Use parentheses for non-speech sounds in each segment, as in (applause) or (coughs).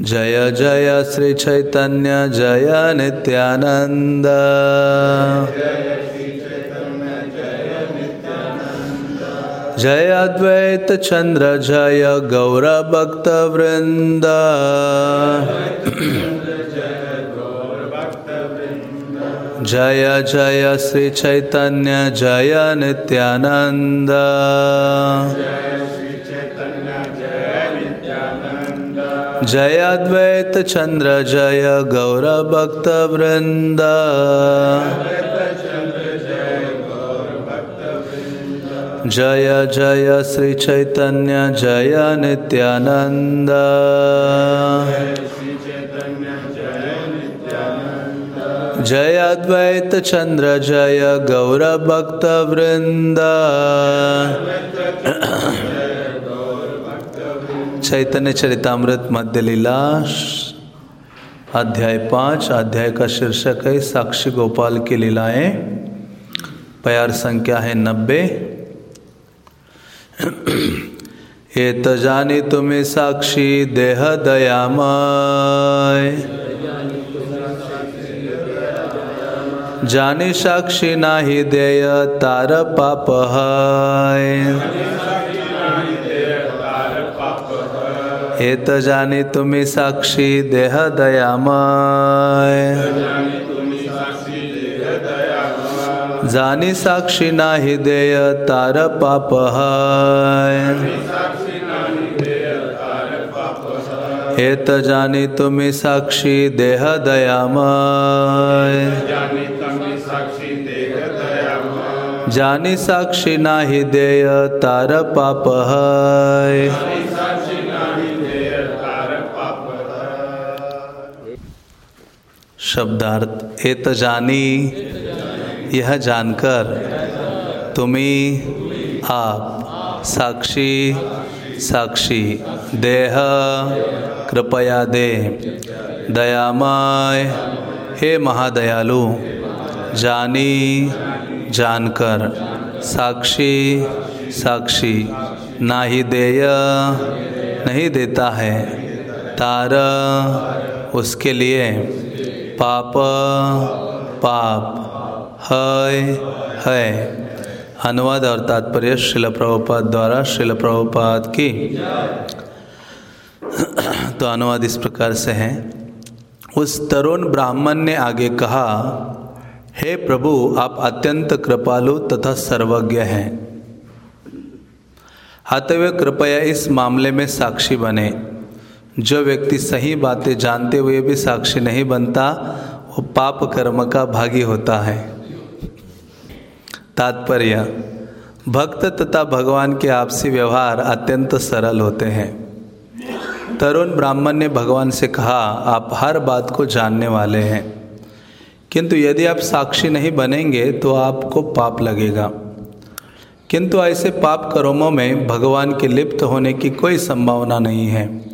जय जय श्री चैतन्य जय नित्यानंद जय अद्वैत चंद्र जय गौरभक्त वृंद। जय जय श्री चैतन्य जय नित्यानंद जय अद्वैत चंद्र, जय गौरभक्त वृंद। जय जय श्री चैतन्य, जय नित्यानंद जय अद्वैत चंद्र, जय गौरभक्त वृंद। चैतन्य चरितमृत मध्य लीला, अध्याय पाँच, अध्याय का शीर्षक है, साक्षी गोपाल की लीलाएँ। प्यार संख्या है नब्बे। ये तो जानी तुम्हें साक्षी देह दयामय जानी साक्षी नाही देय तार पाप है हे तो जानी तुम्ही साक्षी देह दयामय. जानी साक्षी नाही देय तार पाप हे तो जानी तुम्हें साक्षी देह दयामय. जानी साक्षी नाही देय तार पाप है शब्दार्थ एत जानी, यह जानकर तुम्हें आप साक्षी साक्षी, देह कृपया दे। दयामय, हे महादयालु, जानी, जानकर, साक्षी साक्षी ना ही देय, नहीं देता है तार उसके लिए। पाप पाप, हय है अनुवाद और तात्पर्य शिल प्रभुपाद द्वारा शिल प्रभुपाद की। तो अनुवाद इस प्रकार से है। उस तरुण ब्राह्मण ने आगे कहा, हे प्रभु, आप अत्यंत कृपालु तथा सर्वज्ञ हैं। अतः कृपया इस मामले में साक्षी बने। जो व्यक्ति सही बातें जानते हुए भी साक्षी नहीं बनता, वो पाप कर्म का भागी होता है। तात्पर्य, भक्त तथा भगवान के आपसी व्यवहार अत्यंत सरल होते हैं। तरुण ब्राह्मण ने भगवान से कहा, आप हर बात को जानने वाले हैं। किंतु यदि आप साक्षी नहीं बनेंगे तो आपको पाप लगेगा। किंतु ऐसे पाप कर्मों में भगवान के लिप्त होने की कोई संभावना नहीं है।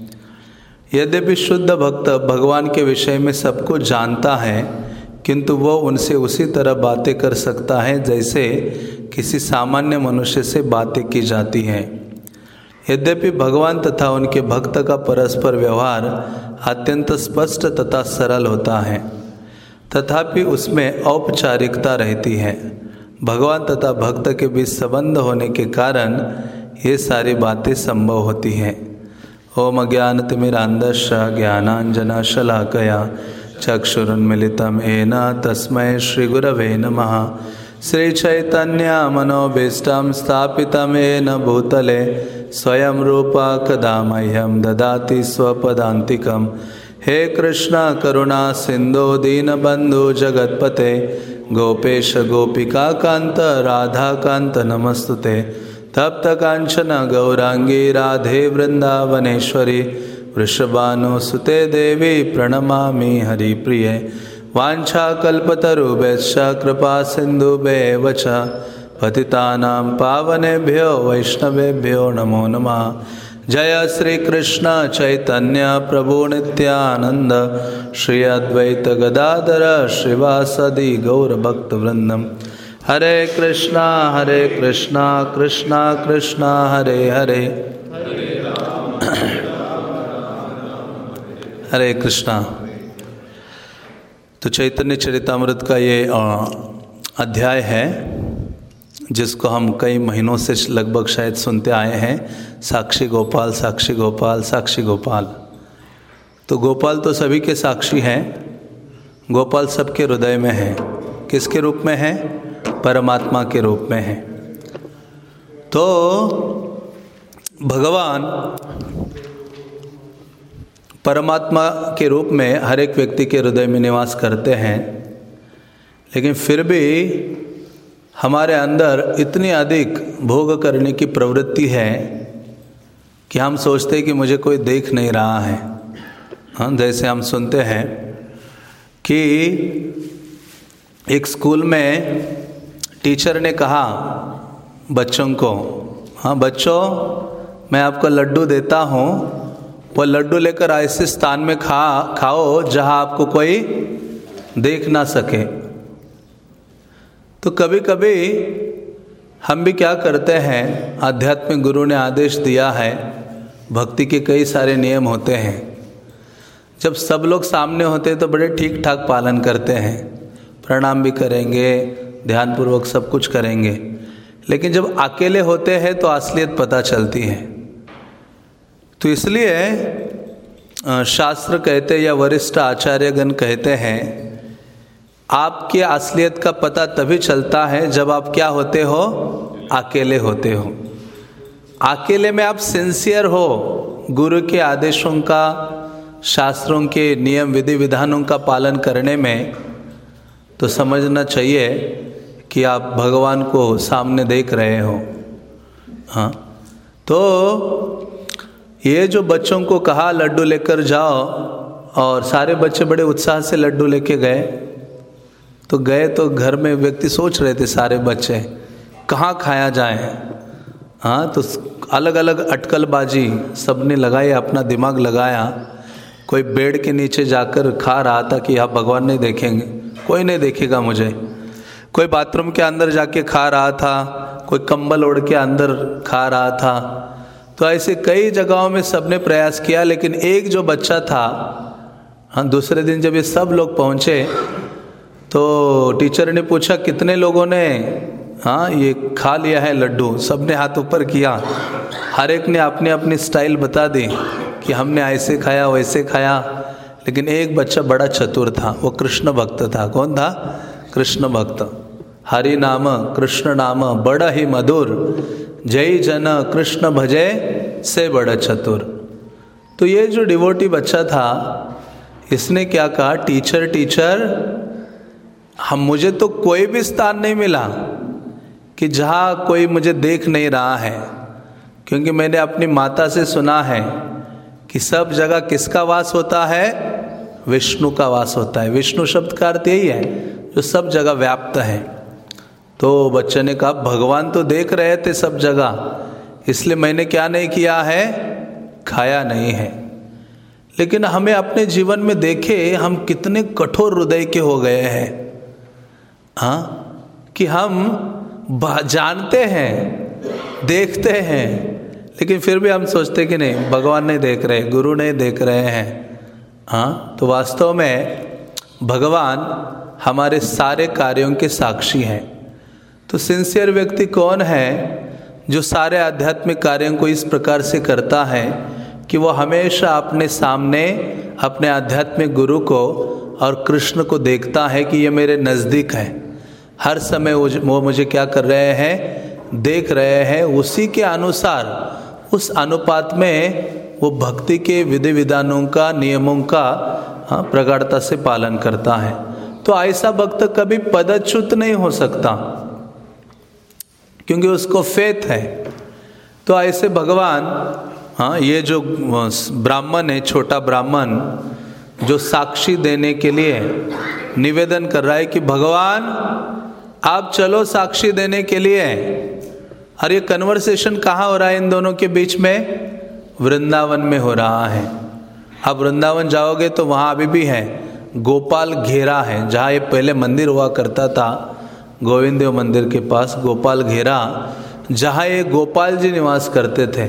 यद्यपि शुद्ध भक्त भगवान के विषय में सबको जानता है, किंतु वह उनसे उसी तरह बातें कर सकता है जैसे किसी सामान्य मनुष्य से बातें की जाती हैं। यद्यपि भगवान तथा उनके भक्त का परस्पर व्यवहार अत्यंत स्पष्ट तथा सरल होता है, तथापि उसमें औपचारिकता रहती है। भगवान तथा भक्त के बीच संबंध होने के कारण ये सारी बातें संभव होती हैं। ओम ज्ञानतिमिरान्धश्च ज्ञानाञ्जनशलाकया चक्षुरुन्मिलितं येन तस्मै श्रीगुरवे नमः। श्रीचैतन्यमनोभीष्टं स्थापितं येन भूतले स्वयं रूपा कदा मह्यं ददाति स्वपदान्तिकं। हे कृष्ण करुणा सिन्धो दीनबन्धु जगत्पते गोपेश गोपिकान्त राधाकान्त नमस्तुते तप्त कांचन गौरांगी राधे वृंदावनेश्वरी वृषभानुसुते देवी, प्रणमामि हरिप्रिय। वाञ्छाकल्पतरुभ्यश्च कृपा च पतितानां पावनेभ्यो, वैष्णवेभ्यो नमो नमः। जय श्री कृष्ण चैतन्य प्रभु नित्यानंद श्री अद्वैत गदाधर श्रीवासदि गौरभक्तवृंदम हरे कृष्णा हरे कृष्णा कृष्णा कृष्णा, हरे हरे। हरे कृष्णा। तो चैतन्य चरितमृत का ये अध्याय है, जिसको हम कई महीनों से लगभग शायद सुनते आए हैं, साक्षी गोपाल साक्षी गोपाल साक्षी गोपाल। तो गोपाल तो सभी के साक्षी हैं, गोपाल सबके हृदय में है। किसके रूप में है? परमात्मा के रूप में है। तो भगवान परमात्मा के रूप में हर एक व्यक्ति के हृदय में निवास करते हैं, लेकिन फिर भी हमारे अंदर इतनी अधिक भोग करने की प्रवृत्ति है कि हम सोचते हैं कि मुझे कोई देख नहीं रहा है। हाँ जैसे हम सुनते हैं कि एक स्कूल में टीचर ने कहा, बच्चों को हाँ बच्चों, मैं आपको लड्डू देता हूँ। वो लड्डू लेकर ऐसे स्थान में खा, खाओ, जहाँ आपको कोई देख ना सके। तो कभी कभी हम भी क्या करते हैं, आध्यात्मिक गुरु ने आदेश दिया है, भक्ति के कई सारे नियम होते हैं। जब सब लोग सामने होते हैं तो बड़े ठीक ठाक पालन करते हैं। प्रणाम भी करेंगे ध्यानपूर्वक सब कुछ करेंगे। लेकिन जब अकेले होते हैं तो असलियत पता चलती है। तो इसलिए शास्त्र कहते या वरिष्ठ आचार्यगण कहते हैं, आपके असलियत का पता तभी चलता है जब आप क्या होते हो? अकेले होते हो। अकेले में आप सिंसियर हो। गुरु के आदेशों का, शास्त्रों के नियम विधि विधानों का पालन करने में तो समझना चाहिए कि आप भगवान को सामने देख रहे हो। हाँ। तो ये जो बच्चों को कहा, लड्डू लेकर जाओ, और सारे बच्चे बड़े उत्साह से लड्डू लेके गए। तो गए तो घर में व्यक्ति सोच रहे थे, सारे बच्चे, कहाँ खाया जाए? हाँ तो अलग अलग अटकलबाजी सबने लगाई, अपना दिमाग लगाया। कोई बेड के नीचे जाकर खा रहा था कि आप भगवान नहीं देखेंगे। कोई नहीं देखेगा मुझे। कोई बाथरूम के अंदर जाके खा रहा था, कोई कंबल ओढ़ के अंदर खा रहा था। तो ऐसे कई जगहों में सबने प्रयास किया, लेकिन एक जो बच्चा था हाँ दूसरे दिन जब ये सब लोग पहुँचे तो टीचर ने पूछा, कितने लोगों ने हाँ ये खा लिया है लड्डू? सबने हाथ ऊपर किया। हर एक ने अपनी अपनी स्टाइल बता दी कि हमने ऐसे खाया, वैसे खाया। लेकिन एक बच्चा बड़ा चतुर था, वो कृष्ण भक्त था। कौन था? कृष्ण भक्त। हरि नाम, कृष्ण नाम, बड़ा ही मधुर। जय जन, कृष्ण भजे, से बड़ा चतुर। तो ये जो डिवोटी बच्चा था, इसने क्या कहा, टीचर टीचर, हम, मुझे तो कोई भी स्थान नहीं मिला कि जहाँ कोई मुझे देख नहीं रहा है। क्योंकि मैंने अपनी माता से सुना है कि सब जगह किसका वास होता है? विष्णु का वास होता है। विष्णु शब्द का अर्थ यही है, जो सब जगह व्याप्त है। तो बच्चे ने कहा, भगवान तो देख रहे थे सब जगह, इसलिए मैंने क्या नहीं किया है? खाया नहीं है। लेकिन हमें अपने जीवन में देखे, हम कितने कठोर हृदय के हो गए हैं। हाँ? कि हम जानते हैं, देखते हैं, लेकिन फिर भी हम सोचते कि नहीं, भगवान नहीं देख रहे, गुरु नहीं देख रहे हैं। हाँ? तो वास्तव में, भगवान हमारे सारे कार्यों के साक्षी हैं। तो सिंसियर व्यक्ति कौन है जो सारे आध्यात्मिक कार्यों को इस प्रकार से करता है कि वो हमेशा अपने सामने, अपने आध्यात्मिक गुरु को और कृष्ण को देखता है कि ये मेरे नज़दीक है। हर समय वो मुझे क्या कर रहे हैं, देख रहे हैं, उसी के अनुसार, उस अनुपात में वो भक्ति के विधि विधानों का, नियमों का हाँ प्रगाढ़ता से पालन करता है। तो ऐसा भक्त कभी पदच्युत नहीं हो सकता। क्योंकि उसको फेथ है। तो ऐसे भगवान हाँ ये जो ब्राह्मण है, छोटा ब्राह्मण, जो साक्षी देने के लिए निवेदन कर रहा है कि भगवान, आप चलो साक्षी देने के लिए। और ये कन्वर्सेशन कहाँ हो रहा है इन दोनों के बीच में? वृंदावन में हो रहा है। आप वृंदावन जाओगे तो वहाँ अभी भी है, गोपाल घेरा है, जहाँ ये पहले मंदिर हुआ करता था। गोविंद देव मंदिर के पास गोपाल घेरा, जहाँ ये गोपाल जी निवास करते थे।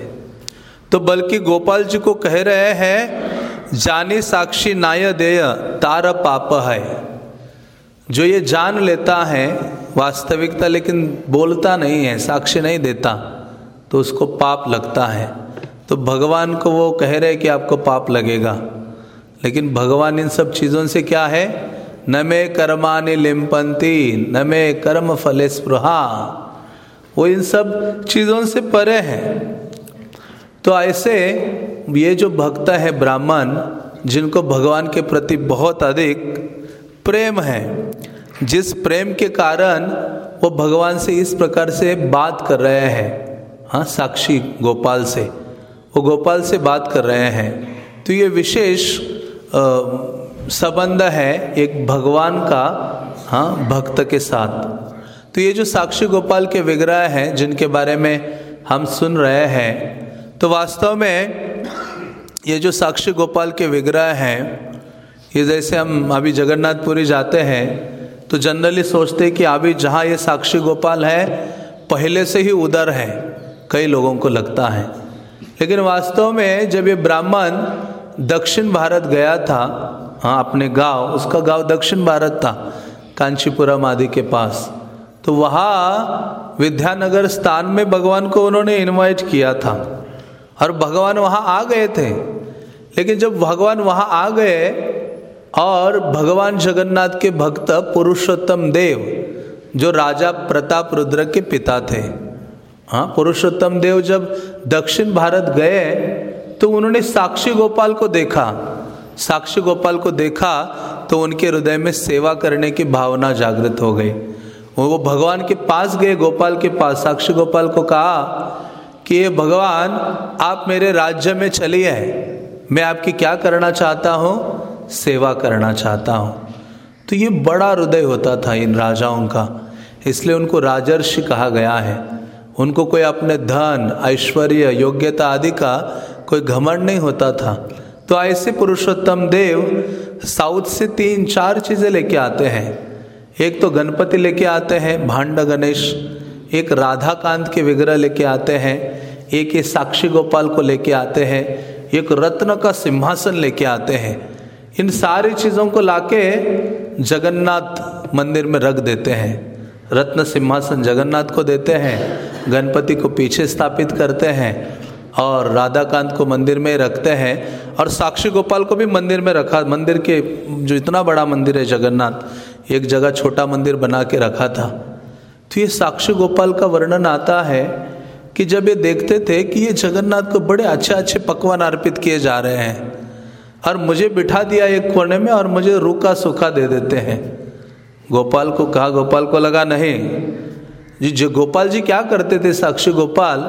तो बल्कि गोपाल जी को कह रहे हैं, जानी साक्षी नाय देय, तार पाप है। जो ये जान लेता है, वास्तविकता लेकिन बोलता नहीं है, साक्षी नहीं देता तो उसको पाप लगता है। तो भगवान को वो कह रहे कि आपको पाप लगेगा। लेकिन भगवान इन सब चीज़ों से क्या है? न मे कर्मानि लिम्पंती न मे कर्म फले स्पृहा। वो इन सब चीज़ों से परे हैं। तो ऐसे ये जो भक्त है ब्राह्मण, जिनको भगवान के प्रति बहुत अधिक प्रेम है, जिस प्रेम के कारण वो भगवान से इस प्रकार से बात कर रहे हैं। हाँ साक्षी गोपाल से। वो गोपाल से बात कर रहे हैं। तो ये विशेष संबंध है एक भगवान का हाँ भक्त के साथ। तो ये जो साक्षी गोपाल के विग्रह हैं, जिनके बारे में हम सुन रहे हैं तो वास्तव में ये जो साक्षी गोपाल के विग्रह हैं, ये जैसे हम अभी जगन्नाथपुरी जाते हैं तो जनरली सोचते हैं कि अभी जहाँ ये साक्षी गोपाल है, पहले से ही उधर है, कई लोगों को लगता है। लेकिन वास्तव में जब ये ब्राह्मण दक्षिण भारत गया था हाँ अपने गाँव, उसका गाँव दक्षिण भारत था कांचीपुरम आदि के पास। तो वहाँ विद्यानगर स्थान में भगवान को उन्होंने इनवाइट किया था। और भगवान वहाँ आ गए थे। लेकिन जब भगवान वहाँ आ गए, और भगवान जगन्नाथ के भक्त पुरुषोत्तम देव, जो राजा प्रताप रुद्र के पिता थे हाँ पुरुषोत्तम देव जब दक्षिण भारत गए तो उन्होंने साक्षी गोपाल को देखा। साक्षी गोपाल को देखा तो उनके हृदय में सेवा करने की भावना जागृत हो गई। वो भगवान के पास गए, गोपाल के पास। साक्षी गोपाल को कहा कि ये भगवान, आप मेरे राज्य में चलिए मैं आपकी क्या करना चाहता हूँ? सेवा करना चाहता हूँ। तो ये बड़ा हृदय होता था इन राजाओं का। इसलिए उनको राजर्षि कहा गया है। उनको कोई अपने धन, ऐश्वर्य, योग्यता आदि का कोई घमंड नहीं होता था। तो ऐसे पुरुषोत्तम देव साउथ से तीन, चार चीज़ें लेके आते हैं। एक तो गणपति लेके आते हैं, भांड गणेश, एक राधा कांत के विग्रह लेके आते हैं, एक ये साक्षी गोपाल को लेके आते हैं, एक रत्न का सिंहासन लेके आते हैं। इन सारी चीज़ों को लाके जगन्नाथ मंदिर में रख देते हैं। रत्न सिंहासन जगन्नाथ को देते हैं, गणपति को पीछे स्थापित करते हैं और राधाकांत को मंदिर में रखते हैं और साक्षी गोपाल को भी मंदिर में रखा, मंदिर के जो इतना बड़ा मंदिर है जगन्नाथ, एक जगह छोटा मंदिर बना के रखा था। तो ये साक्षी गोपाल का वर्णन आता है कि जब ये देखते थे कि ये जगन्नाथ को बड़े अच्छे अच्छे पकवान अर्पित किए जा रहे हैं और मुझे बिठा दिया एक कोने में और मुझे रूखा सूखा दे देते हैं। गोपाल को कहा, गोपाल को लगा नहीं। जी, जो गोपाल जी क्या करते थे, साक्षी गोपाल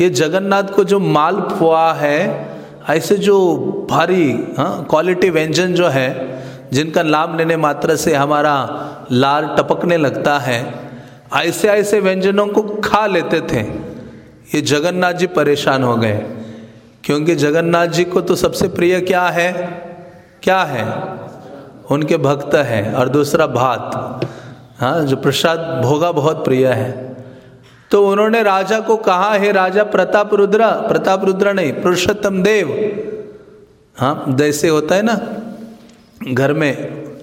ये जगन्नाथ को जो माल पुआ है, ऐसे जो भारी हाँ क्वालिटी व्यंजन जो है, जिनका लाभ लेने मात्र से हमारा लाल टपकने लगता है, ऐसे ऐसे व्यंजनों को खा लेते थे। ये जगन्नाथ जी परेशान हो गए। क्योंकि जगन्नाथ जी को तो सबसे प्रिय क्या है? क्या है? उनके भक्त है। और दूसरा भात। हाँ जो प्रसाद भोगा बहुत प्रिय है। तो उन्होंने राजा को कहा है राजा प्रताप रुद्र प्रताप रुद्र नहीं पुरुषोत्तम देव। हाँ जैसे होता है ना घर में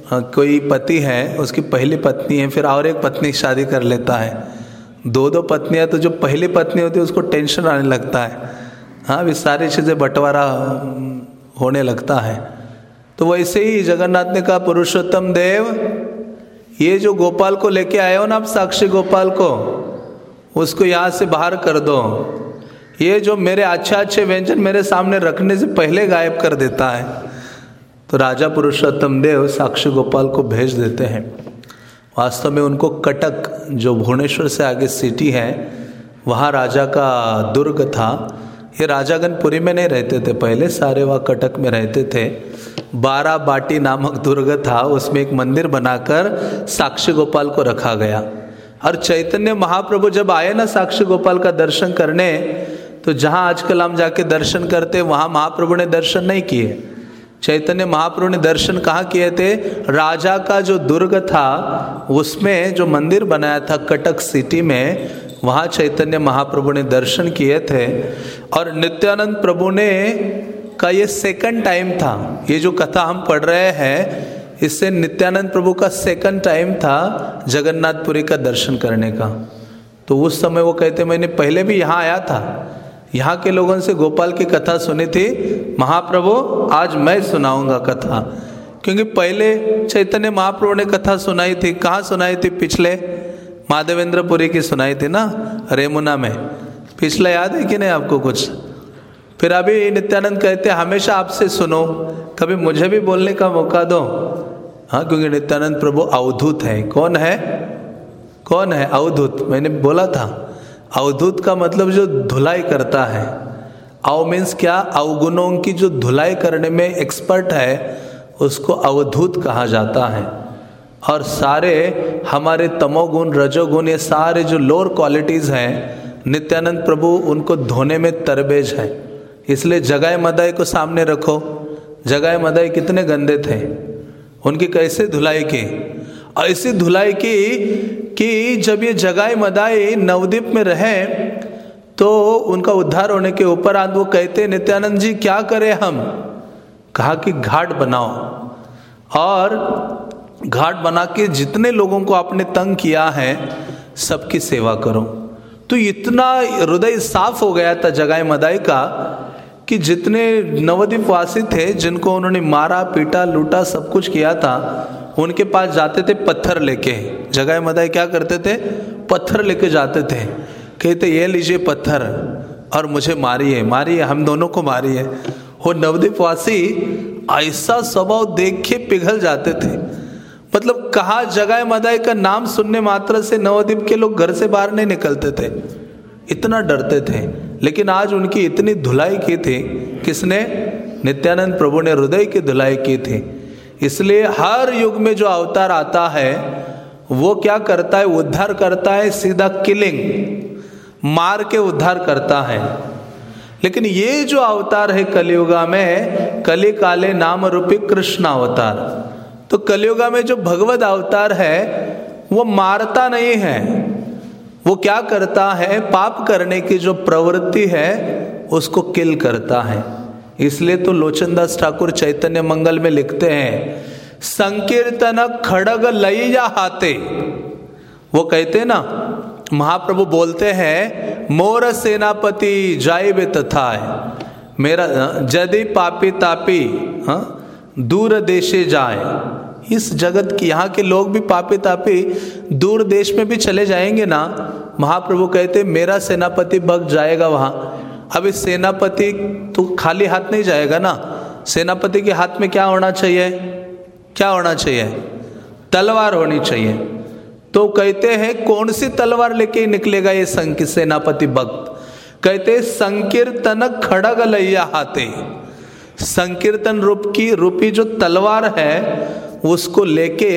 हाँ, कोई पति है उसकी पहली पत्नी है फिर और एक पत्नी शादी कर लेता है। दो दो पत्नियाँ तो जो पहली पत्नी होती है उसको टेंशन आने लगता है। हाँ भी सारी चीज़ें बंटवारा होने लगता है। तो वैसे ही जगन्नाथ ने कहा पुरुषोत्तम देव ये जो गोपाल को लेके आए हो ना आप साक्षी गोपाल को उसको यहाँ से बाहर कर दो। ये जो मेरे अच्छे अच्छे व्यंजन मेरे सामने रखने से पहले गायब कर देता है। तो राजा पुरुषोत्तम देव साक्षी गोपाल को भेज देते हैं। वास्तव में उनको कटक, जो भुवनेश्वर से आगे सिटी है, वहाँ राजा का दुर्ग था। ये राजागन पुरी में नहीं रहते थे, पहले सारे वहाँ कटक में रहते थे। बारा बाटी नामक दुर्ग था, उसमें एक मंदिर बनाकर साक्षी गोपाल को रखा गया। और चैतन्य महाप्रभु जब आए ना साक्षी गोपाल का दर्शन करने तो जहाँ आजकल हम जाके दर्शन करते, वहाँ महाप्रभु ने दर्शन नहीं किए। चैतन्य महाप्रभु ने दर्शन कहाँ किए थे? राजा का जो दुर्ग था, उसमें जो मंदिर बनाया था कटक सिटी में, वहाँ चैतन्य महाप्रभु ने दर्शन किए थे। और नित्यानंद प्रभु ने का ये सेकंड टाइम था। ये जो कथा हम पढ़ रहे हैं इससे नित्यानंद प्रभु का सेकंड टाइम था जगन्नाथपुरी का दर्शन करने का। तो उस समय वो कहते, मैंने पहले भी यहाँ आया था। यहाँ के लोगों से गोपाल की कथा सुनी थी। महाप्रभु, आज मैं सुनाऊँगा कथा। क्योंकि पहले चैतन्य महाप्रभु ने कथा सुनाई थी। कहाँ सुनाई थी? पिछले माधवेंद्रपुरी की सुनाई थी ना, रेमुना में। पिछला याद है कि नहीं आपको कुछ? फिर अभी नित्यानंद कहते, हमेशा आपसे सुनो। कभी मुझे भी बोलने का मौका दो। हाँ क्योंकि नित्यानंद प्रभु अवधूत है। कौन है? कौन है अवधूत? मैंने बोला था, अवधूत का मतलब जो धुलाई करता है। अव मीन्स क्या? अवगुणों की जो धुलाई करने में एक्सपर्ट है, उसको अवधूत कहा जाता है। और सारे हमारे तमोगुण, रजोगुण, ये सारे जो लोअर क्वालिटीज हैं, नित्यानंद प्रभु उनको धोने में तरबेज है। इसलिए जगाए मदाई को सामने रखो। जगाए मदाई कितने गंदे थे। उनकी कैसे धुलाई की? ऐसी धुलाई की कि जब ये जगाए मदाई नवदीप में रहे तो उनका उद्धार होने के ऊपर आज वो कहते, नित्यानंद जी, क्या करें हम? कहा कि, घाट बनाओ। और घाट बना के जितने लोगों को आपने तंग किया है, सबकी सेवा करो। तो इतना हृदय साफ़ हो गया था जगाए मदाई का कि जितने नवद्वीप वासी थे, जिनको उन्होंने मारा, पीटा, लूटा, सब कुछ किया था, उनके पास जाते थे पत्थर लेके। जगाए मदाई क्या करते थे? पत्थर लेके जाते थे। कहते, ये लीजिए पत्थर और मुझे मारिए मारिए, हम दोनों को मारिए। वो नवद्वीप वासी ऐसा स्वभाव देख के पिघल जाते थे। मतलब कहा जगाए मदाई का नाम सुनने मात्र से नवद्वीप के लोग घर से बाहर नहीं निकलते थे। इतना डरते थे, लेकिन आज उनकी इतनी धुलाई की थी, किसने? नित्यानंद प्रभु ने हृदय की धुलाई की थी। इसलिए हर युग में जो अवतार आता है, वो क्या करता है? उद्धार करता है, सीधा किलिंग, मार के उद्धार करता है। लेकिन ये जो अवतार है कलियुगा में कली काले नाम रूपी कृष्ण अवतार। तो कलियुगा में जो भगवत अवतार है, वो मारता नहीं है। वो क्या करता है? पाप करने की जो प्रवृत्ति है, उसको किल करता है। इसलिए तो लोचनदास ठाकुर चैतन्य मंगल में लिखते हैं, संकीर्तन खड़ग लईया हाथे। वो कहते ना, महाप्रभु बोलते हैं, मोर सेनापति जाइबे तथा मेरा, जदि पापी तापी हाँ दूर देशे जाए इस जगत की, यहाँ के लोग भी पापी तापी दूर देश में भी चले जाएँगे ना? महाप्रभु कहते, मेरा सेनापति भक्त जाएगा वहाँ। अब इस सेनापति तो खाली हाथ नहीं जाएगा ना? सेनापति के हाथ में क्या होना चाहिए? क्या होना चाहिए? तलवार होनी चाहिए। तो कहते हैं कौन सी तलवार लेके निकलेगा ये सेनापति भक्त कहते, संकीर्तन खड़ग लैया हाथे। संकीर्तन रूप की, रूपी जो तलवार है उसको लेके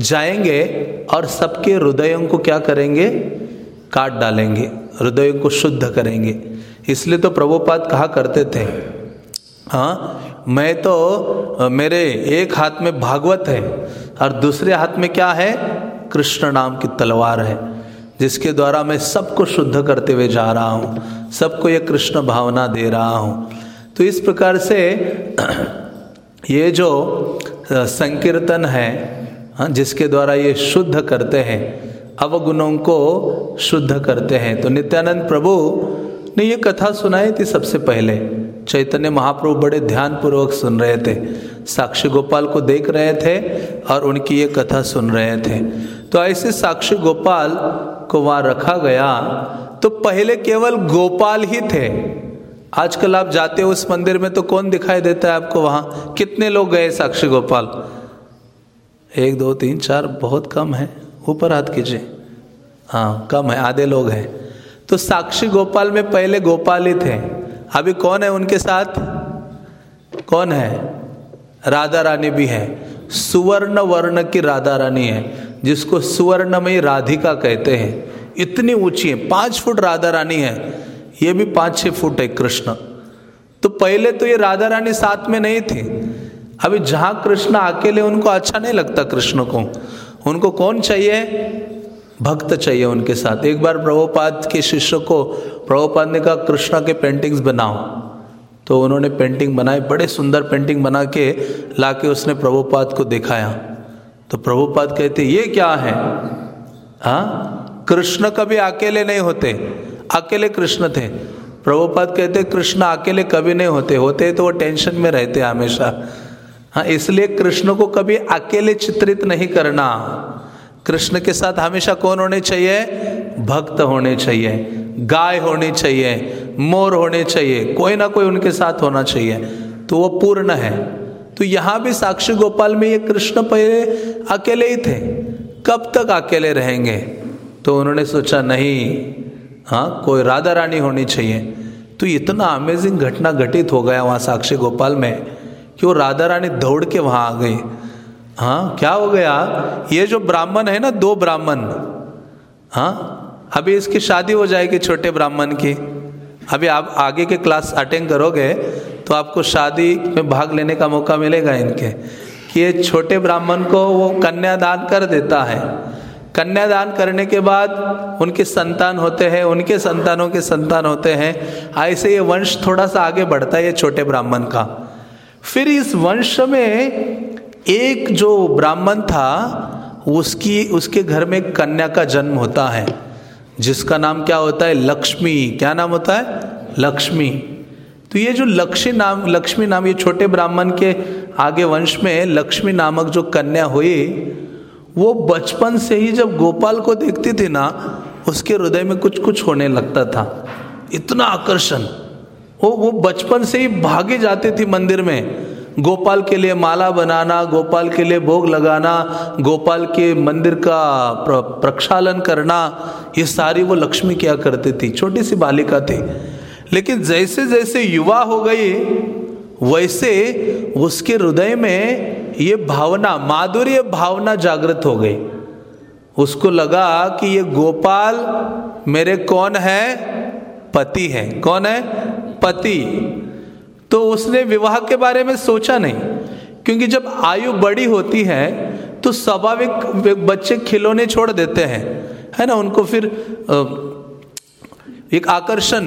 जाएँगे और सबके हृदयों को क्या करेंगे? काट डालेंगे। हृदयों को शुद्ध करेंगे। इसलिए तो प्रभुपाद कहा करते थे हाँ मैं तो मेरे एक हाथ में भागवत है और दूसरे हाथ में क्या है? कृष्ण नाम की तलवार है, जिसके द्वारा मैं सबको शुद्ध करते हुए जा रहा हूँ, सबको ये कृष्ण भावना दे रहा हूँ। तो इस प्रकार से (clears throat) ये जो संकीर्तन है हाँ जिसके द्वारा ये शुद्ध करते हैं, अवगुणों को शुद्ध करते हैं। तो नित्यानंद प्रभु ने ये कथा सुनाई थी सबसे पहले। चैतन्य महाप्रभु बड़े ध्यान पूर्वक सुन रहे थे, साक्षी गोपाल को देख रहे थे और उनकी ये कथा सुन रहे थे। तो ऐसे साक्षी गोपाल को वहाँ रखा गया तो पहले केवल गोपाल ही थे आजकल आप जाते हो उस मंदिर में तो कौन दिखाई देता है आपको वहाँ? कितने लोग गए साक्षी गोपाल? एक, दो, तीन, चार, बहुत कम है। ऊपर हाथ कीजिए। हाँ कम है, आधे लोग हैं। तो साक्षी गोपाल में पहले गोपाल ही थे। अभी कौन है उनके साथ? कौन है? राधा रानी भी है। सुवर्ण वर्ण की राधा रानी है, जिसको सुवर्णमयी राधिका कहते हैं। इतनी ऊँची है, पाँच फुट राधा रानी है। ये भी पाँच छह फुट है कृष्ण। तो पहले तो ये राधा रानी साथ में नहीं थी। अभी जहाँ कृष्ण अकेले, उनको अच्छा नहीं लगता कृष्ण को। उनको कौन चाहिए? भक्त चाहिए उनके साथ। एक बार प्रभुपाद के शिष्य को, प्रभुपाद ने कहा, कृष्णा के पेंटिंग्स बनाओ। तो उन्होंने पेंटिंग बनाई, बड़े सुंदर पेंटिंग बना के ला के उसने प्रभुपाद को दिखाया। तो प्रभुपाद कहते, ये क्या है? हाँ? कृष्ण कभी अकेले नहीं होते। अकेले कृष्ण थे। प्रभुपाद कहते, कृष्ण अकेले कभी नहीं होते। होते तो वो टेंशन में रहते हमेशा। हाँ इसलिए कृष्ण को कभी अकेले चित्रित नहीं करना। कृष्ण के साथ हमेशा कौन होने चाहिए? भक्त होने चाहिए, गाय होनी चाहिए, मोर होने चाहिए, कोई ना कोई उनके साथ होना चाहिए। तो वो पूर्ण है। तो यहाँ भी साक्षी गोपाल में ये कृष्ण पहले अकेले ही थे। कब तक अकेले रहेंगे? तो उन्होंने सोचा, नहीं हाँ कोई राधा रानी होनी चाहिए। तो इतना अमेजिंग घटना घटित हो गया वहाँ साक्षी गोपाल में कि वो राधा रानी दौड़ के वहाँ आ गई। हाँ क्या हो गया? ये जो ब्राह्मण है ना, दो ब्राह्मण। हाँ अभी इसकी शादी हो जाएगी छोटे ब्राह्मण की। अभी आप आगे के क्लास अटेंड करोगे तो आपको शादी में भाग लेने का मौका मिलेगा इनके। कि ये छोटे ब्राह्मण को वो कन्यादान कर देता है। कन्यादान करने के बाद उनके संतान होते हैं, उनके संतानों के संतान होते हैं। ऐसे ये वंश थोड़ा सा आगे बढ़ता है ये छोटे ब्राह्मण का। फिर इस वंश में एक जो ब्राह्मण था, उसकी, उसके घर में कन्या का जन्म होता है, जिसका नाम क्या होता है? लक्ष्मी। क्या नाम होता है? लक्ष्मी। तो ये जो लक्ष्मी नाम लक्ष्मी नाम ये छोटे ब्राह्मण के आगे वंश में लक्ष्मी नामक जो कन्या हुई वो बचपन से ही जब गोपाल को देखती थी ना, उसके हृदय में कुछ कुछ होने लगता था। इतना आकर्षण। वो वो बचपन से ही भागे जाती थी मंदिर में। गोपाल के लिए माला बनाना, गोपाल के लिए भोग लगाना, गोपाल के मंदिर का प्रक्षालन करना, ये सारी वो लक्ष्मी क्या करती थी। छोटी सी बालिका थी। लेकिन जैसे जैसे युवा हो गई वैसे उसके हृदय में ये भावना, माधुर्य भावना जागृत हो गई। उसको लगा कि ये गोपाल मेरे कौन है? पति है। कौन है? पति। तो उसने विवाह के बारे में सोचा नहीं, क्योंकि जब आयु बड़ी होती है तो स्वाभाविक बच्चे खिलौने छोड़ देते हैं, है ना? उनको फिर एक आकर्षण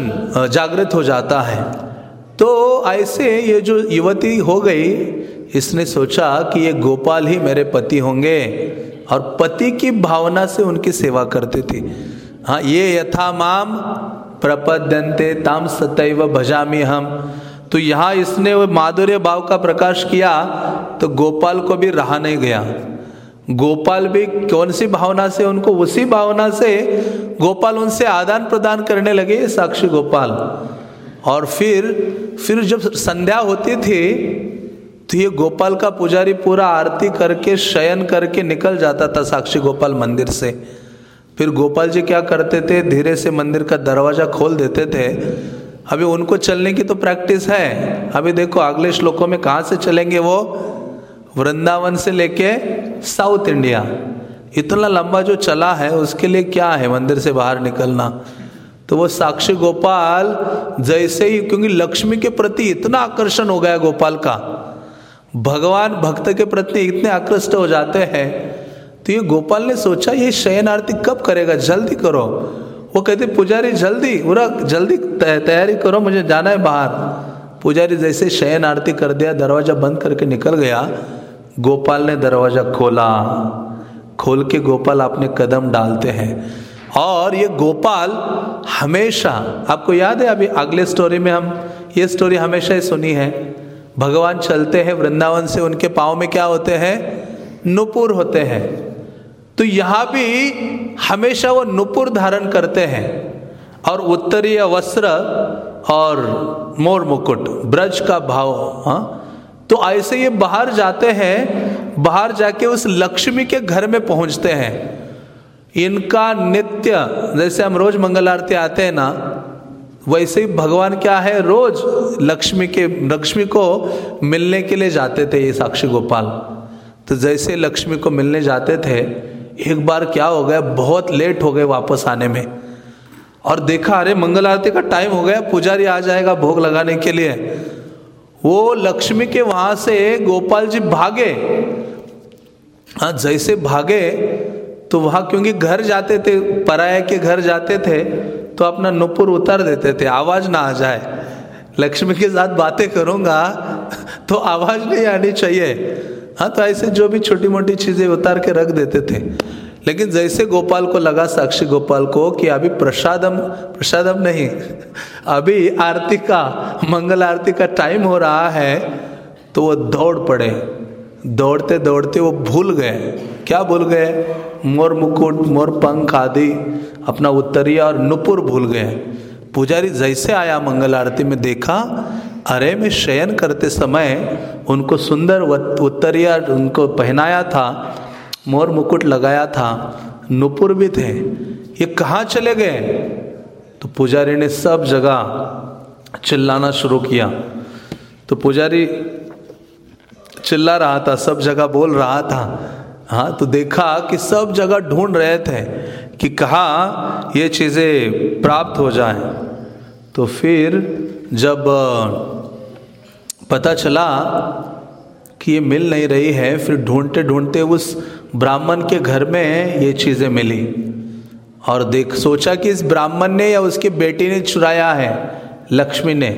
जागृत हो जाता है। तो ऐसे ये जो युवती हो गई, इसने सोचा कि ये गोपाल ही मेरे पति होंगे और पति की भावना से उनकी सेवा करती थी। हाँ ये यथा माम प्रपद्यंते ताम सतैव भजामी हम तो यहाँ इसने वो माधुर्य भाव का प्रकाश किया तो गोपाल को भी रहा नहीं गया। गोपाल भी कौन सी भावना से? उनको उसी भावना से गोपाल उनसे आदान प्रदान करने लगे साक्षी गोपाल। और फिर फिर जब संध्या होती थी तो ये गोपाल का पुजारी पूरा आरती करके, शयन करके निकल जाता था साक्षी गोपाल मंदिर से। फिर गोपाल जी क्या करते थे, धीरे से मंदिर का दरवाज़ा खोल देते थे। अभी उनको चलने की तो प्रैक्टिस है। अभी देखो, अगले श्लोकों में कहाँ से चलेंगे वो? वृंदावन से लेके साउथ इंडिया। इतना लंबा जो चला है, उसके लिए क्या है मंदिर से बाहर निकलना? तो वो साक्षी गोपाल जैसे ही, क्योंकि लक्ष्मी के प्रति इतना आकर्षण हो गया गोपाल का, भगवान भक्त के प्रति इतने आकृष्ट हो जाते हैं तो ये गोपाल ने सोचा, ये शयन आरती कब करेगा? जल्दी करो। वो कहते, पुजारी, जल्दी, पूरा जल्दी तैयारी करो, मुझे जाना है बाहर। पुजारी जैसे शयन आरती कर दिया, दरवाज़ा बंद करके निकल गया। गोपाल ने दरवाज़ा खोला। खोल के गोपाल अपने कदम डालते हैं। और ये गोपाल हमेशा, आपको याद है अभी अगले स्टोरी में हम, ये स्टोरी हमेशा ही सुनी है। भगवान चलते हैं वृंदावन से, उनके पाँव में क्या होते हैं? नुपुर होते हैं। तो यहाँ भी हमेशा वो नुपुर धारण करते हैं। और उत्तरीय वस्त्र और मोर मुकुट, ब्रज का भाव हाँ। तो ऐसे ये बाहर जाते हैं, बाहर जाके उस लक्ष्मी के घर में पहुँचते हैं। इनका नित्य, जैसे हम रोज मंगल आरती आते हैं ना, वैसे ही भगवान क्या है, रोज लक्ष्मी के, लक्ष्मी को मिलने के लिए जाते थे ये साक्षी गोपाल। तो जैसे लक्ष्मी को मिलने जाते थे, एक बार क्या हो गया, बहुत लेट हो गए वापस आने में। और देखा, अरे मंगल आरती का टाइम हो गया, पुजारी आ जाएगा भोग लगाने के लिए। वो लक्ष्मी के वहाँ से गोपाल जी भागे। हाँ जैसे भागे तो वहाँ क्योंकि घर जाते थे, पराया के घर जाते थे तो अपना नुपुर उतार देते थे, आवाज़ ना आ जाए। लक्ष्मी के साथ बातें करूँगा तो आवाज़ नहीं आनी चाहिए। हाँ तो ऐसे जो भी छोटी मोटी चीज़ें उतार के रख देते थे। लेकिन जैसे गोपाल को लगा, साक्षी गोपाल को, कि अभी प्रसादम प्रसादम नहीं, अभी आरती का, मंगल आरती का टाइम हो रहा है तो वो दौड़ पड़े। दौड़ते दौड़ते वो भूल गए। क्या भूल गए? मोर मुकुट, मोर पंख आदि अपना उत्तरिया और नुपुर भूल गए। पुजारी जैसे आया मंगल आरती में देखा, अरे में शयन करते समय उनको सुंदर उत्तरिया उनको पहनाया था, मोर मुकुट लगाया था, नुपुर भी थे। ये कहाँ चले गए? तो पुजारी ने सब जगह चिल्लाना शुरू किया। तो पुजारी चिल्ला रहा था, सब जगह बोल रहा था हाँ तो देखा कि सब जगह ढूंढ रहे थे कि कहा ये चीज़ें प्राप्त हो जाए। तो फिर जब पता चला कि ये मिल नहीं रही है, फिर ढूंढते ढूंढते उस ब्राह्मण के घर में ये चीज़ें मिली। और देख, सोचा कि इस ब्राह्मण ने या उसकी बेटी ने चुराया है, लक्ष्मी ने।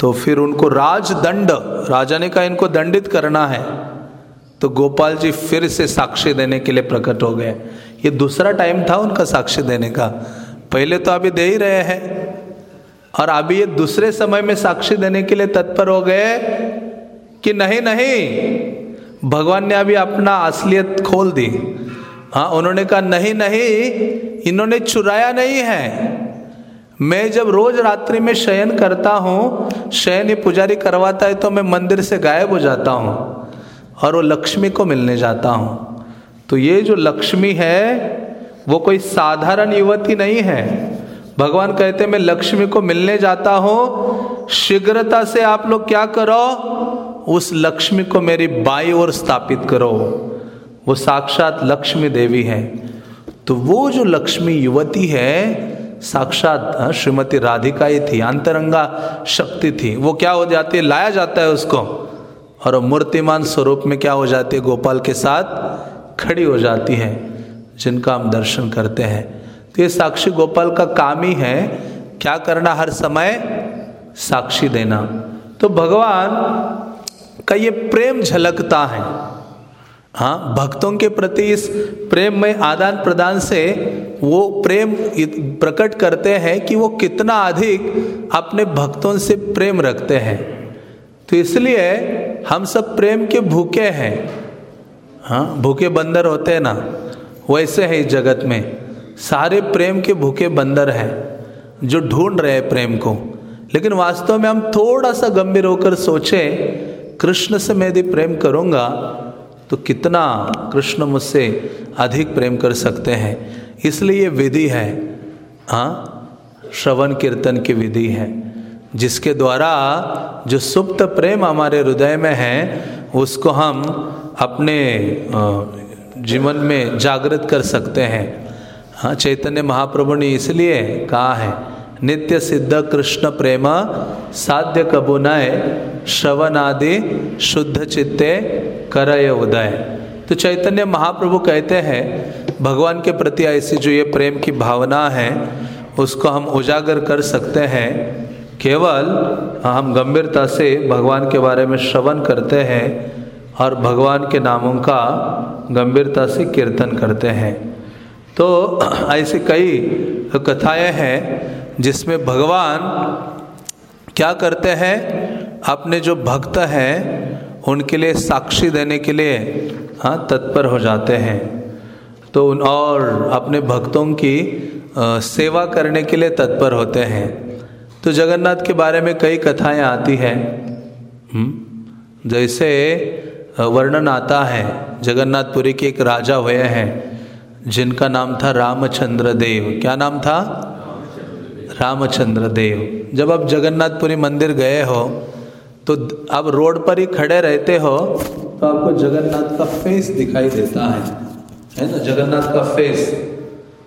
तो फिर उनको राजदंड, राजा ने कहा इनको दंडित करना है। तो गोपाल जी फिर से साक्षी देने के लिए प्रकट हो गए। ये दूसरा टाइम था उनका साक्षी देने का। पहले तो अभी दे ही रहे हैं। और अभी ये दूसरे समय में साक्षी देने के लिए तत्पर हो गए कि नहीं नहीं, भगवान ने अभी अपना असलियत खोल दी। हाँ उन्होंने कहा, नहीं नहीं, इन्होंने चुराया नहीं है। मैं जब रोज रात्रि में शयन करता हूँ, शयन ये पुजारी करवाता है तो मैं मंदिर से गायब हो जाता हूँ। और वो लक्ष्मी को मिलने जाता हूँ। तो ये जो लक्ष्मी है, वो कोई साधारण युवती नहीं है। भगवान कहते मैं लक्ष्मी को मिलने जाता हूँ। शीघ्रता से आप लोग क्या करो? उस लक्ष्मी को मेरी बाई ओर स्थापित करो। वो साक्षात लक्ष्मी देवी है। तो वो जो लक्ष्मी युवती है, साक्षात श्रीमती राधिका ही थी, अंतरंगा शक्ति थी। वो क्या हो जाती है? लाया जाता है उसको। और मूर्तिमान स्वरूप में क्या हो जाती है? गोपाल के साथ खड़ी हो जाती है, जिनका हम दर्शन करते हैं। तो ये साक्षी गोपाल का काम ही है, क्या करना हर समय? साक्षी देना। तो भगवान का ये प्रेम झलकता है। हाँ भक्तों के प्रति इस प्रेम में आदान प्रदान से वो प्रेम प्रकट करते हैं कि वो कितना अधिक अपने भक्तों से प्रेम रखते हैं। तो इसलिए हम सब प्रेम के भूखे हैं। हाँ भूखे बंदर होते हैं ना? वैसे है इस जगत में। सारे प्रेम के भूखे बंदर हैं, जो ढूंढ रहे हैं प्रेम को। लेकिन वास्तव में हम थोड़ा सा गंभीर होकर सोचें, कृष्ण से मैं यदि प्रेम करूँगा तो कितना कृष्ण मुझसे अधिक प्रेम कर सकते हैं। इसलिए ये विधि है। हाँ श्रवण कीर्तन की विधि है। जिसके द्वारा जो सुप्त प्रेम हमारे हृदय में है, उसको हम अपने जीवन में जागृत कर सकते हैं। हाँ चैतन्य महाप्रभु ने इसलिए कहा है, नित्य सिद्ध कृष्ण प्रेम साध्य कबुनाय श्रवण आदि शुद्ध चित्ते करय उदय। तो चैतन्य महाप्रभु कहते हैं, भगवान के प्रति ऐसी जो ये प्रेम की भावना है, उसको हम उजागर कर सकते हैं। केवल हम गंभीरता से भगवान के बारे में श्रवण करते हैं और भगवान के नामों का गंभीरता से कीर्तन करते हैं। तो (clears throat) ऐसी कई कथाएँ हैं जिसमें भगवान क्या करते हैं, अपने जो भक्त हैं, उनके लिए साक्षी देने के लिए हाँ तत्पर हो जाते हैं। तो उन और अपने भक्तों की सेवा करने के लिए तत्पर होते हैं। तो जगन्नाथ के बारे में कई कथाएँ आती हैं। हम्म, जैसे वर्णन आता है जगन्नाथपुरी के एक राजा हुए हैं जिनका नाम था रामचंद्र देव क्या नाम था? रामचंद्र देव जब आप जगन्नाथपुरी मंदिर गए हो तो आप रोड पर ही खड़े रहते हो तो आपको जगन्नाथ का फेस दिखाई देता है। है ना? जगन्नाथ का फेस।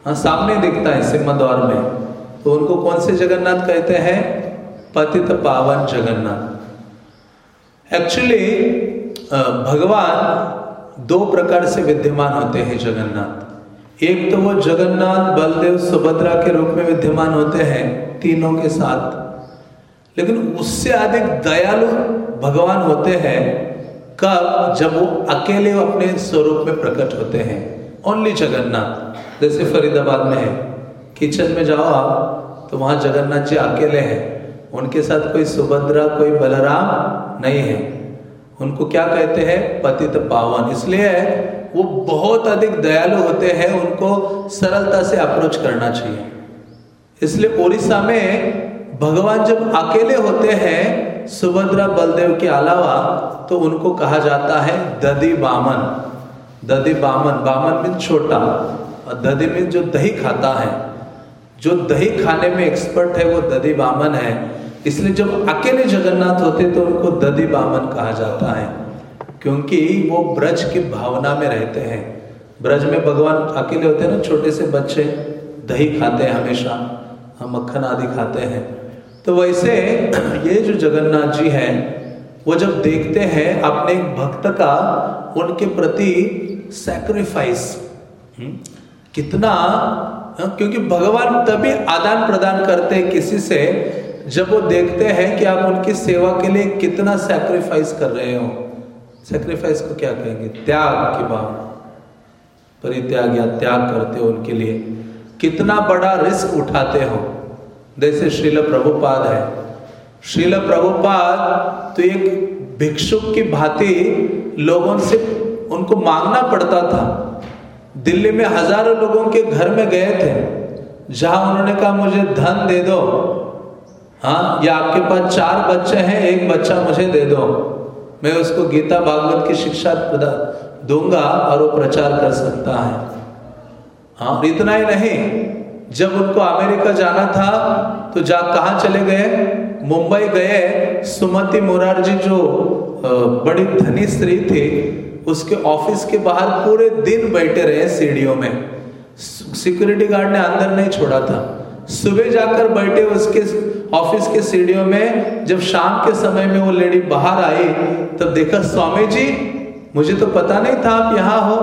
हाँ सामने दिखता है सिम्मा द्वार में। तो उनको कौन से जगन्नाथ कहते हैं? पतित पावन जगन्नाथ। एक्चुअली भगवान दो प्रकार से विद्यमान होते हैं जगन्नाथ। एक तो वो जगन्नाथ, बलदेव, सुभद्रा के रूप में विद्यमान होते हैं, तीनों के साथ। लेकिन उससे अधिक दयालु भगवान होते हैं, कब? जब वो अकेले अपने स्वरूप में प्रकट होते हैं। ओनली जगन्नाथ। जैसे फरीदाबाद में है। किचन में जाओ आप तो वहाँ जगन्नाथ जी अकेले हैं। उनके साथ कोई सुभद्रा, कोई बलराम नहीं है। उनको क्या कहते हैं? पतित पावन। इसलिए वो बहुत अधिक दयालु होते हैं, उनको सरलता से अप्रोच करना चाहिए। इसलिए ओडिशा में भगवान जब अकेले होते हैं, सुभद्रा बलदेव के अलावा तो उनको कहा जाता है ददी बामन। ददी बामन बामन मीन छोटा, और ददी मीन जो दही खाता है। जो दही खाने में एक्सपर्ट है वो दधी बामन है। इसलिए जब अकेले जगन्नाथ होते तो उनको ददी बामन कहा जाता है क्योंकि वो ब्रज की भावना में रहते हैं। ब्रज में भगवान अकेले होते हैं ना छोटे से बच्चे दही खाते हैं हमेशा हम मक्खन आदि खाते हैं। तो वैसे (clears throat) ये जो जगन्नाथ जी हैं वो जब देखते हैं अपने भक्त का उनके प्रति सैक्रिफाइस हम्म, कितना क्योंकि भगवान तभी आदान प्रदान करते हैं किसी से, जब वो देखते हैं कि आप उनकी सेवा के लिए कितना सैक्रिफाइस कर रहे हो। सैक्रिफाइस को क्या कहेंगे? त्याग की भावना परित्याग या त्याग करते हो उनके लिए। कितना बड़ा रिस्क उठाते हो। जैसे श्रील प्रभुपाद है। श्रील प्रभुपाद तो एक भिक्षुक की भांति लोगों से उनको मांगना पड़ता था। दिल्ली में हज़ारों लोगों के घर में गए थे। जहाँ उन्होंने कहा, मुझे धन दे दो। हाँ या आपके पास चार बच्चे हैं, एक बच्चा मुझे दे दो। मैं उसको गीता भागवत की शिक्षा दूँगा और वो प्रचार कर सकता है। हाँ इतना ही नहीं, जब उनको अमेरिका जाना था तो जा, कहा चले गए? मुंबई गए। सुमति मुरारजी जो बड़ी धनी स्त्री थी उसके ऑफ़िस के बाहर पूरे दिन बैठे रहे सीढ़ियों में। सिक्योरिटी गार्ड ने अंदर नहीं छोड़ा था। सुबह जाकर बैठे उसके ऑफ़िस के सीढ़ियों में, जब शाम के समय में वो लेडी बाहर आई, तब देखा, स्वामी जी, मुझे तो पता नहीं था आप यहाँ हो।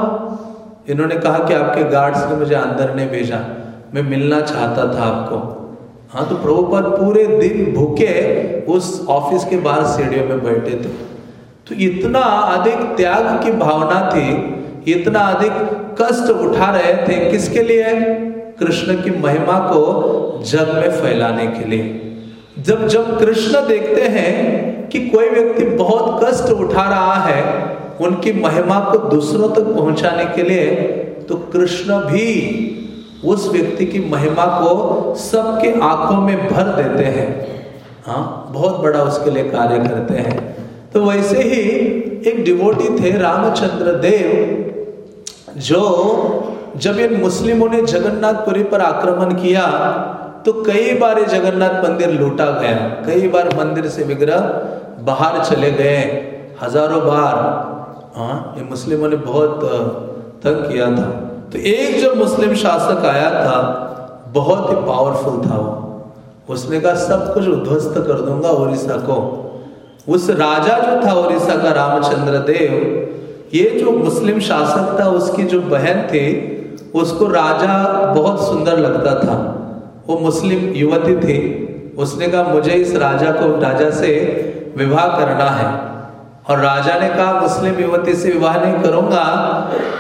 इन्होंने कहा कि आपके गार्ड्स ने मुझे अंदर नहीं भेजा। मैं मिलना चाहता था आपको। हाँ तो प्रभुपद पूरे दिन भूखे उस ऑफ़िस के बाहर सीढ़ियों में बैठे थे। तो इतना अधिक त्याग की भावना थी, इतना अधिक कष्ट उठा रहे थे किसके लिए? कृष्ण की महिमा को जग में फैलाने के लिए। जब जब कृष्ण देखते हैं कि कोई व्यक्ति बहुत कष्ट उठा रहा है, उनकी महिमा को दूसरों तक पहुँचाने के लिए तो कृष्ण भी उस व्यक्ति की महिमा को सबके आँखों में भर देते हैं। हाँ बहुत बड़ा उसके लिए कार्य करते हैं। तो वैसे ही एक डिवोटी थे रामचंद्र देव, जो जब इन मुस्लिमों ने जगन्नाथपुरी पर आक्रमण किया तो कई बार ये जगन्नाथ मंदिर लूटा गया। कई बार मंदिर से विग्रह बाहर चले गए। हज़ारों बार हाँ ये मुस्लिमों ने बहुत तंग किया था। तो एक जो मुस्लिम शासक आया था, बहुत ही पावरफुल था वो। उसने कहा, सब कुछ उध्वस्त कर दूँगा उड़ीसा को। उस राजा जो था उड़ीसा का रामचंद्र देव, ये जो मुस्लिम शासक था, उसकी जो बहन थी, उसको राजा बहुत सुंदर लगता था। वो मुस्लिम युवती थी। उसने कहा, मुझे इस राजा को राजा से विवाह करना है। और राजा ने कहा, मुस्लिम युवती से विवाह नहीं करूँगा,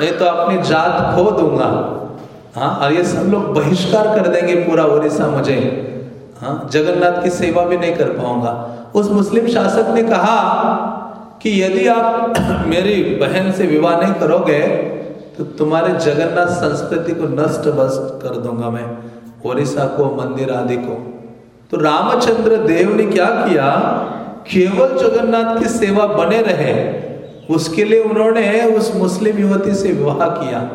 नहीं तो अपनी जात खो दूँगा। हाँ और ये सब लोग बहिष्कार कर देंगे पूरा उड़ीसा मुझे। हाँ जगन्नाथ की सेवा भी नहीं कर पाऊँगा। उस मुस्लिम शासक ने कहा कि यदि आप (coughs) मेरी बहन से विवाह नहीं करोगे तो तुम्हारे जगन्नाथ संस्कृति को नष्ट बस्ट कर दूँगा मैं, ओरिसा को, मंदिर आदि को। तो रामचंद्र देव ने क्या किया? केवल जगन्नाथ की सेवा बने रहे, उसके लिए उन्होंने उस मुस्लिम युवती से विवाह किया।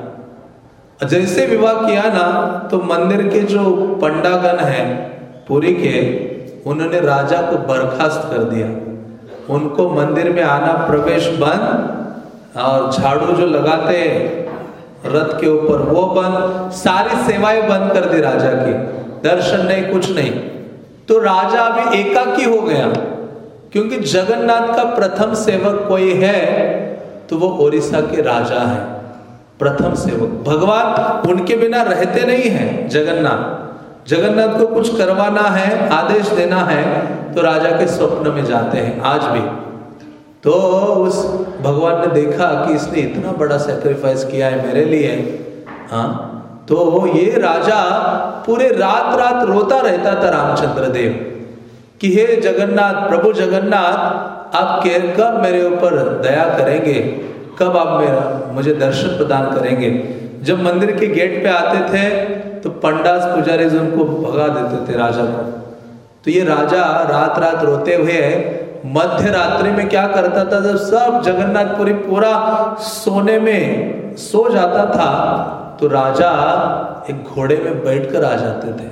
जैसे विवाह किया ना तो मंदिर के जो पंडागन है पुरी के, उन्होंने राजा को बर्खास्त कर दिया। उनको मंदिर में आना प्रवेश बंद, और झाड़ू जो लगाते रथ के ऊपर वो बंद, सारी सेवाएँ बंद कर दी राजा की। दर्शन नहीं, कुछ नहीं। तो राजा अभी एकाकी हो गया। क्योंकि जगन्नाथ का प्रथम सेवक कोई है तो वो ओडिशा के राजा है। प्रथम सेवक। भगवान उनके बिना रहते नहीं है, जगन्नाथ। जगन्नाथ को कुछ करवाना है, आदेश देना है तो राजा के स्वप्न में जाते हैं, आज भी। तो उस भगवान ने देखा कि इसने इतना बड़ा सेक्रीफाइस किया है मेरे लिए। हाँ? तो ये राजा पूरे रात रात रोता रहता था रामचंद्र देव कि हे जगन्नाथ, प्रभु जगन्नाथ, आप कब मेरे ऊपर दया करेंगे? कब आप मेरा, मुझे दर्शन प्रदान करेंगे? जब मंदिर के गेट पे आते थे तो पंडास पुजारी उनको भगा देते थे राजा को। तो ये राजा रात रात रोते हुए मध्य रात्रि में क्या करता था? जब सब जगन्नाथपुरी पूरा सोने में सो जाता था तो राजा एक घोड़े में बैठकर आ जाते थे।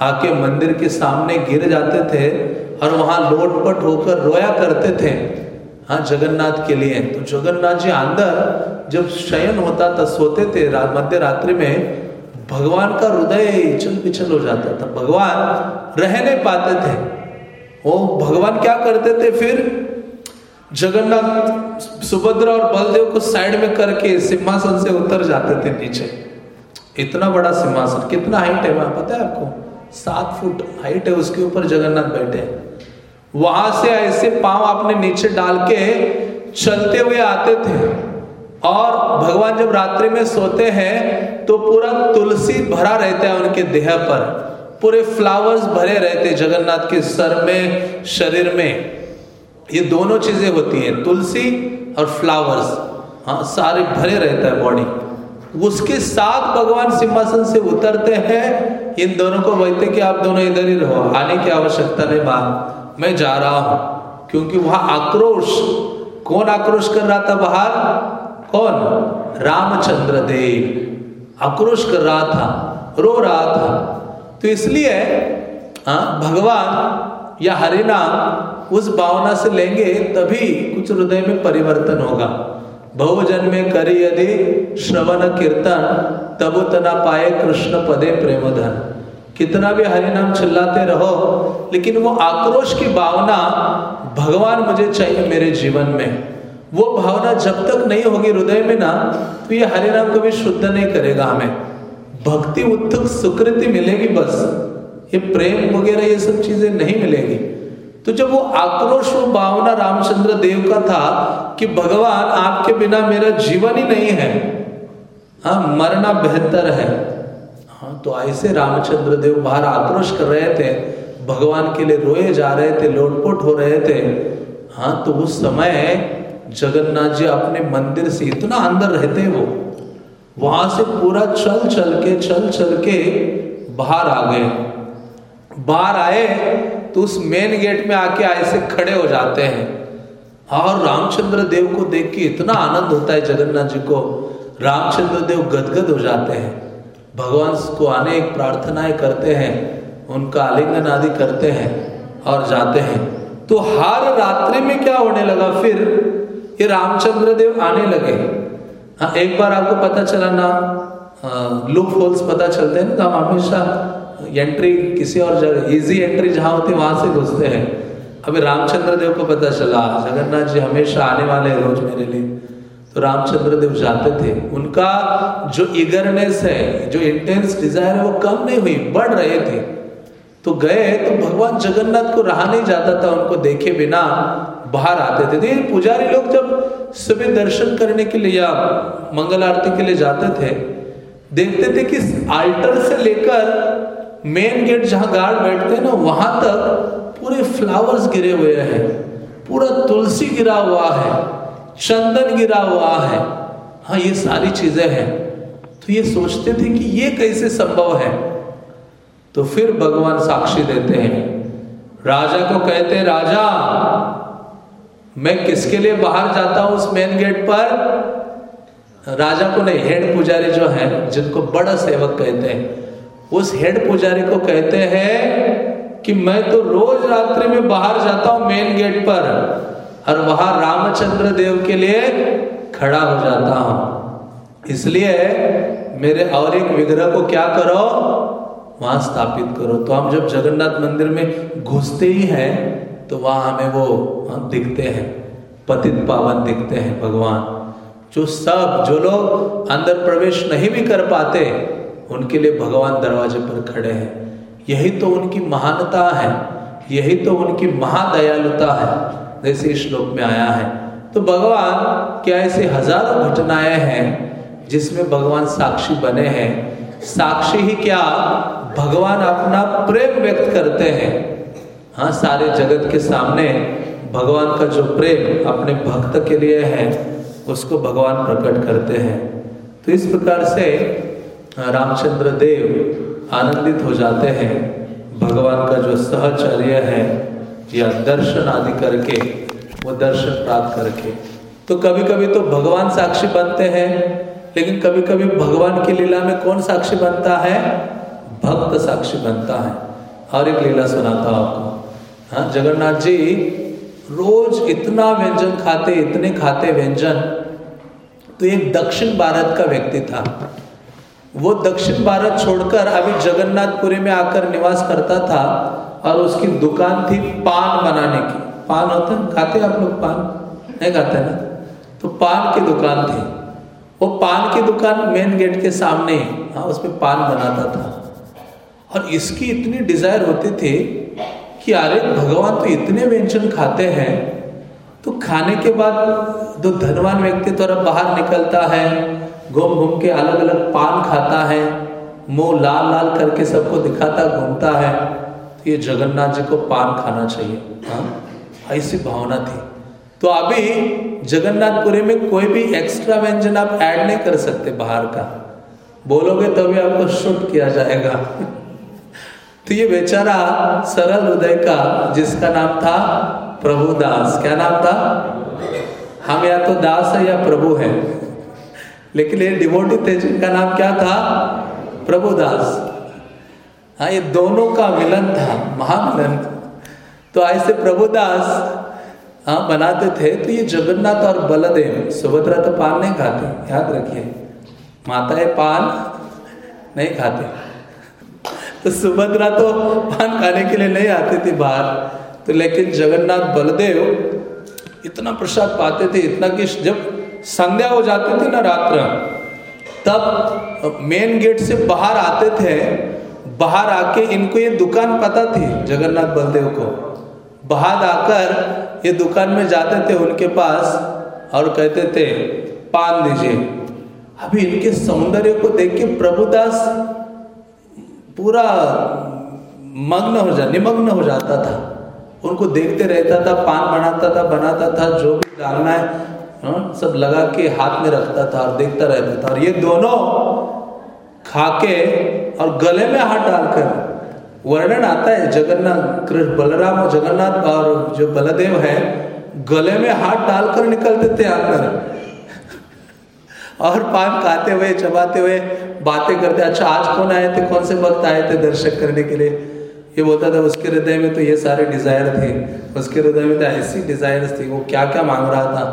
आके मंदिर के सामने गिर जाते थे और वहाँ लोटपट होकर रोया करते थे। हाँ जगन्नाथ के लिए। तो जगन्नाथ जी अंदर जब शयन होता था, सोते थे मध्य रात्रि में भगवान का हृदय चल पिछल हो जाता था। भगवान रह नहीं पाते थे। वो भगवान क्या करते थे फिर? जगन्नाथ, सुभद्रा और बलदेव को साइड में करके सिंहासन से उतर जाते थे नीचे। इतना बड़ा सिंहासन, कितना हाइट है वहाँ, पता है आपको? सात फुट हाइट है, उसके ऊपर जगन्नाथ बैठे वहाँ से ऐसे पाँव आपने नीचे डाल के चलते हुए आते थे। और भगवान जब रात्रि में सोते हैं तो पूरा तुलसी भरा रहता है उनके देह पर। पूरे फ्लावर्स भरे रहते जगन्नाथ के सर में, शरीर में। ये दोनों चीज़ें होती हैं, तुलसी और फ्लावर्स हाँ सारे भरे रहता है बॉडी उसके साथ भगवान सिंहासन से उतरते हैं। इन दोनों को बोलते कि आप दोनों इधर ही रहो, आने की आवश्यकता नहीं बाहर मैं जा रहा हूँ, क्योंकि वहाँ आक्रोश। कौन आक्रोश कर रहा था बाहर? कौन? रामचंद्र देव। आक्रोश कर रहा था रो रहा था। तो इसलिए हाँ, भगवान या हरिनाम उस भावना से लेंगे तभी कुछ हृदय में परिवर्तन होगा। बहुजन में करी यदि श्रवण कीर्तन तब तना पाए कृष्ण पदे प्रेम धन। कितना भी हरिनाम चिल्लाते रहो लेकिन वो आक्रोश की भावना भगवान मुझे चाहिए मेरे जीवन में। वो भावना जब तक नहीं होगी हृदय में ना तो ये हरिनाम कभी शुद्ध नहीं करेगा हमें। भक्ति उत्थुक सुकृति मिलेगी बस। ये प्रेम वगैरह ये सब चीज़ें नहीं मिलेगी। तो जब वो आक्रोश, वो भावना रामचंद्र देव का था कि भगवान आपके बिना मेरा जीवन ही नहीं है हाँ मरना बेहतर है। हाँ तो ऐसे रामचंद्र देव बाहर आक्रोश कर रहे थे, भगवान के लिए रोए जा रहे थे, लोटपोट हो रहे थे। हाँ तो उस समय जगन्नाथ जी अपने मंदिर से इतना अंदर रहते वो। वहाँ से पूरा चल चल के, चल चल के बाहर आ गए। बाहर आए तो उस मेन गेट में आके ऐसे खड़े हो जाते हैं, और रामचंद्र देव को देख के इतना आनंद होता है जगन्नाथ जी को। रामचंद्र देव गदगद हो जाते हैं। भगवान को आने एक प्रार्थनाएँ करते हैं, उनका आलिंगन आदि करते हैं और जाते हैं। तो हर रात्रि में क्या होने लगा? फिर ये रामचंद्र देव आने लगे। हाँ एक बार आपको पता चला ना लुक होल्स पता चलते हैं तो हम हमेशा एंट्री किसी और जगह इजी एंट्री जहाँ होती है, वहाँ से घुसते हैं। अभी रामचंद्र देव को पता चला, जगन्नाथ जी हमेशा आने वाले रोज मेरे लिए। तो रामचंद्र देव जाते थे। उनका जो इगरनेस है, जो इंटेंस डिज़ायर है, वो कम नहीं हुई, बढ़ रहे थे। तो गए तो भगवान जगन्नाथ को रहा नहीं जाता था, उनको देखे बिना बाहर आते थे। तो पुजारी लोग जब सुबह दर्शन करने के लिए या मंगल आरती के लिए जाते थे, देखते थे कि आल्टर से लेकर मेन गेट जहाँ गार्ड बैठते हैं ना, वहाँ तक पूरे फ्लावर्स गिरे हुए हैं। पूरा तुलसी गिरा हुआ है, चंदन गिरा हुआ है। हाँ ये सारी चीज़ें हैं। तो ये सोचते थे कि ये कैसे संभव है? तो फिर भगवान साक्षी देते हैं। राजा को कहते राजा मैं किसके लिए बाहर जाता हूँ उस मेन गेट पर? राजा को नहीं हेड पुजारी जो है, जिनको बड़ा सेवक कहते हैं। उस हेड पुजारी को कहते हैं कि मैं तो रोज रात्रि में बाहर जाता हूँ मेन गेट पर, और वहाँ रामचंद्र देव के लिए खड़ा हो जाता हूँ। इसलिए मेरे और एक विग्रह को क्या करो? वहाँ स्थापित करो। तो हम जब जगन्नाथ मंदिर में घुसते ही हैं तो वहाँ हमें वो दिखते हैं। पतित पावन दिखते हैं भगवान। जो सब, जो लोग अंदर प्रवेश नहीं भी कर पाते, उनके लिए भगवान दरवाजे पर खड़े हैं। यही तो उनकी महानता है। यही तो उनकी महादयालुता है। जैसे श्लोक में आया है। तो भगवान क्या ऐसे हज़ारों घटनाएँ हैं, जिसमें भगवान साक्षी बने हैं? साक्षी ही क्या भगवान अपना प्रेम व्यक्त करते हैं? हाँ सारे जगत के सामने भगवान का जो प्रेम अपने भक्त के लिए है, उसको भगवान प्रकट करते हैं। तो इस प्रकार से रामचंद्र देव आनंदित हो जाते हैं। भगवान का जो सहचर्य है, या दर्शन आदि करके, वो दर्शन प्राप्त करके। तो कभी कभी तो भगवान साक्षी बनते हैं, लेकिन कभी कभी भगवान की लीला में कौन साक्षी बनता है? भक्त साक्षी बनता है। और एक लीला सुनाता हूँ आपको। हाँ जगन्नाथ जी, रोज इतना व्यंजन खाते, इतने खाते व्यंजन। तो एक दक्षिण भारत का व्यक्ति था। वो दक्षिण भारत छोड़कर अभी जगन्नाथपुरी में आकर निवास करता था और उसकी दुकान थी पान बनाने की। पान होता है? खाते आप लोग पान? नहीं खाते ना? तो पान की दुकान थी। वो पान की दुकान मेन गेट के सामने हाँ उसमें पान बनाता था। और इसकी इतनी डिज़ायर होती थी कि अरे, भगवान तो इतने व्यंजन खाते हैं। तो खाने के बाद जो धनवान व्यक्ति थोड़ा बाहर निकलता है, घूम घूम के अलग अलग पान खाता है, मुँह लाल लाल करके सबको दिखाता, घूमता है तो ये जगन्नाथ जी को पान खाना चाहिए। हाँ ऐसी भावना थी। तो अभी जगन्नाथपुरी में कोई भी एक्स्ट्रा व्यंजन आप ऐड नहीं कर सकते बाहर का। बोलोगे तभी तो आपको शूट किया जाएगा। तो ये बेचारा सरल हृदय का, जिसका नाम था प्रभुदास क्या नाम था? हम या तो दास है या प्रभु है। लेकिन ये डिवोटी थे जिनका नाम क्या था? प्रभुदास हाँ ये दोनों का मिलन था, महामिलन। तो ऐसे प्रभुदास हाँ बनाते थे। तो ये जगन्नाथ और बलदेव, सुभद्रा तो पान नहीं खाते, याद रखिए। माताएँ पान नहीं खाते। तो सुभद्रा तो पान खाने के लिए नहीं आती थी बाहर। तो लेकिन जगन्नाथ बलदेव इतना प्रसाद पाते थे, इतना कि जब संध्या हो जाती थी ना रात्र, तब मेन गेट से बाहर आते थे, बाहर आके इनको ये दुकान पता थी, जगन्नाथ बलदेव को। बाहर आकर ये दुकान में जाते थे उनके पास और कहते थे, पान दीजिए। अभी इनके सौंदर्य को देख के प्रभुदास पूरा मग्न हो जा निमग्न हो जाता था। उनको देखते रहता था पान बनाता था बनाता था जो भी डालना है हाँ, सब लगा के हाथ में रखता था और देखता रहता था। और ये दोनों खाके और गले में हाथ डालकर वर्णन आता है जगन्नाथ कृष्ण बलराम और जगन्नाथ और जो बलदेव है गले में हाथ डालकर निकलते थे आकर। और पान खाते हुए चबाते हुए बातें करते अच्छा आज कौन आए थे? कौन से वक्त आए थे दर्शक करने के लिए? ये बोलता था, उसके हृदय में तो ये सारे डिज़ायर थे। उसके हृदय में तो ऐसी डिज़ायर थी, वो क्या क्या मांग रहा था?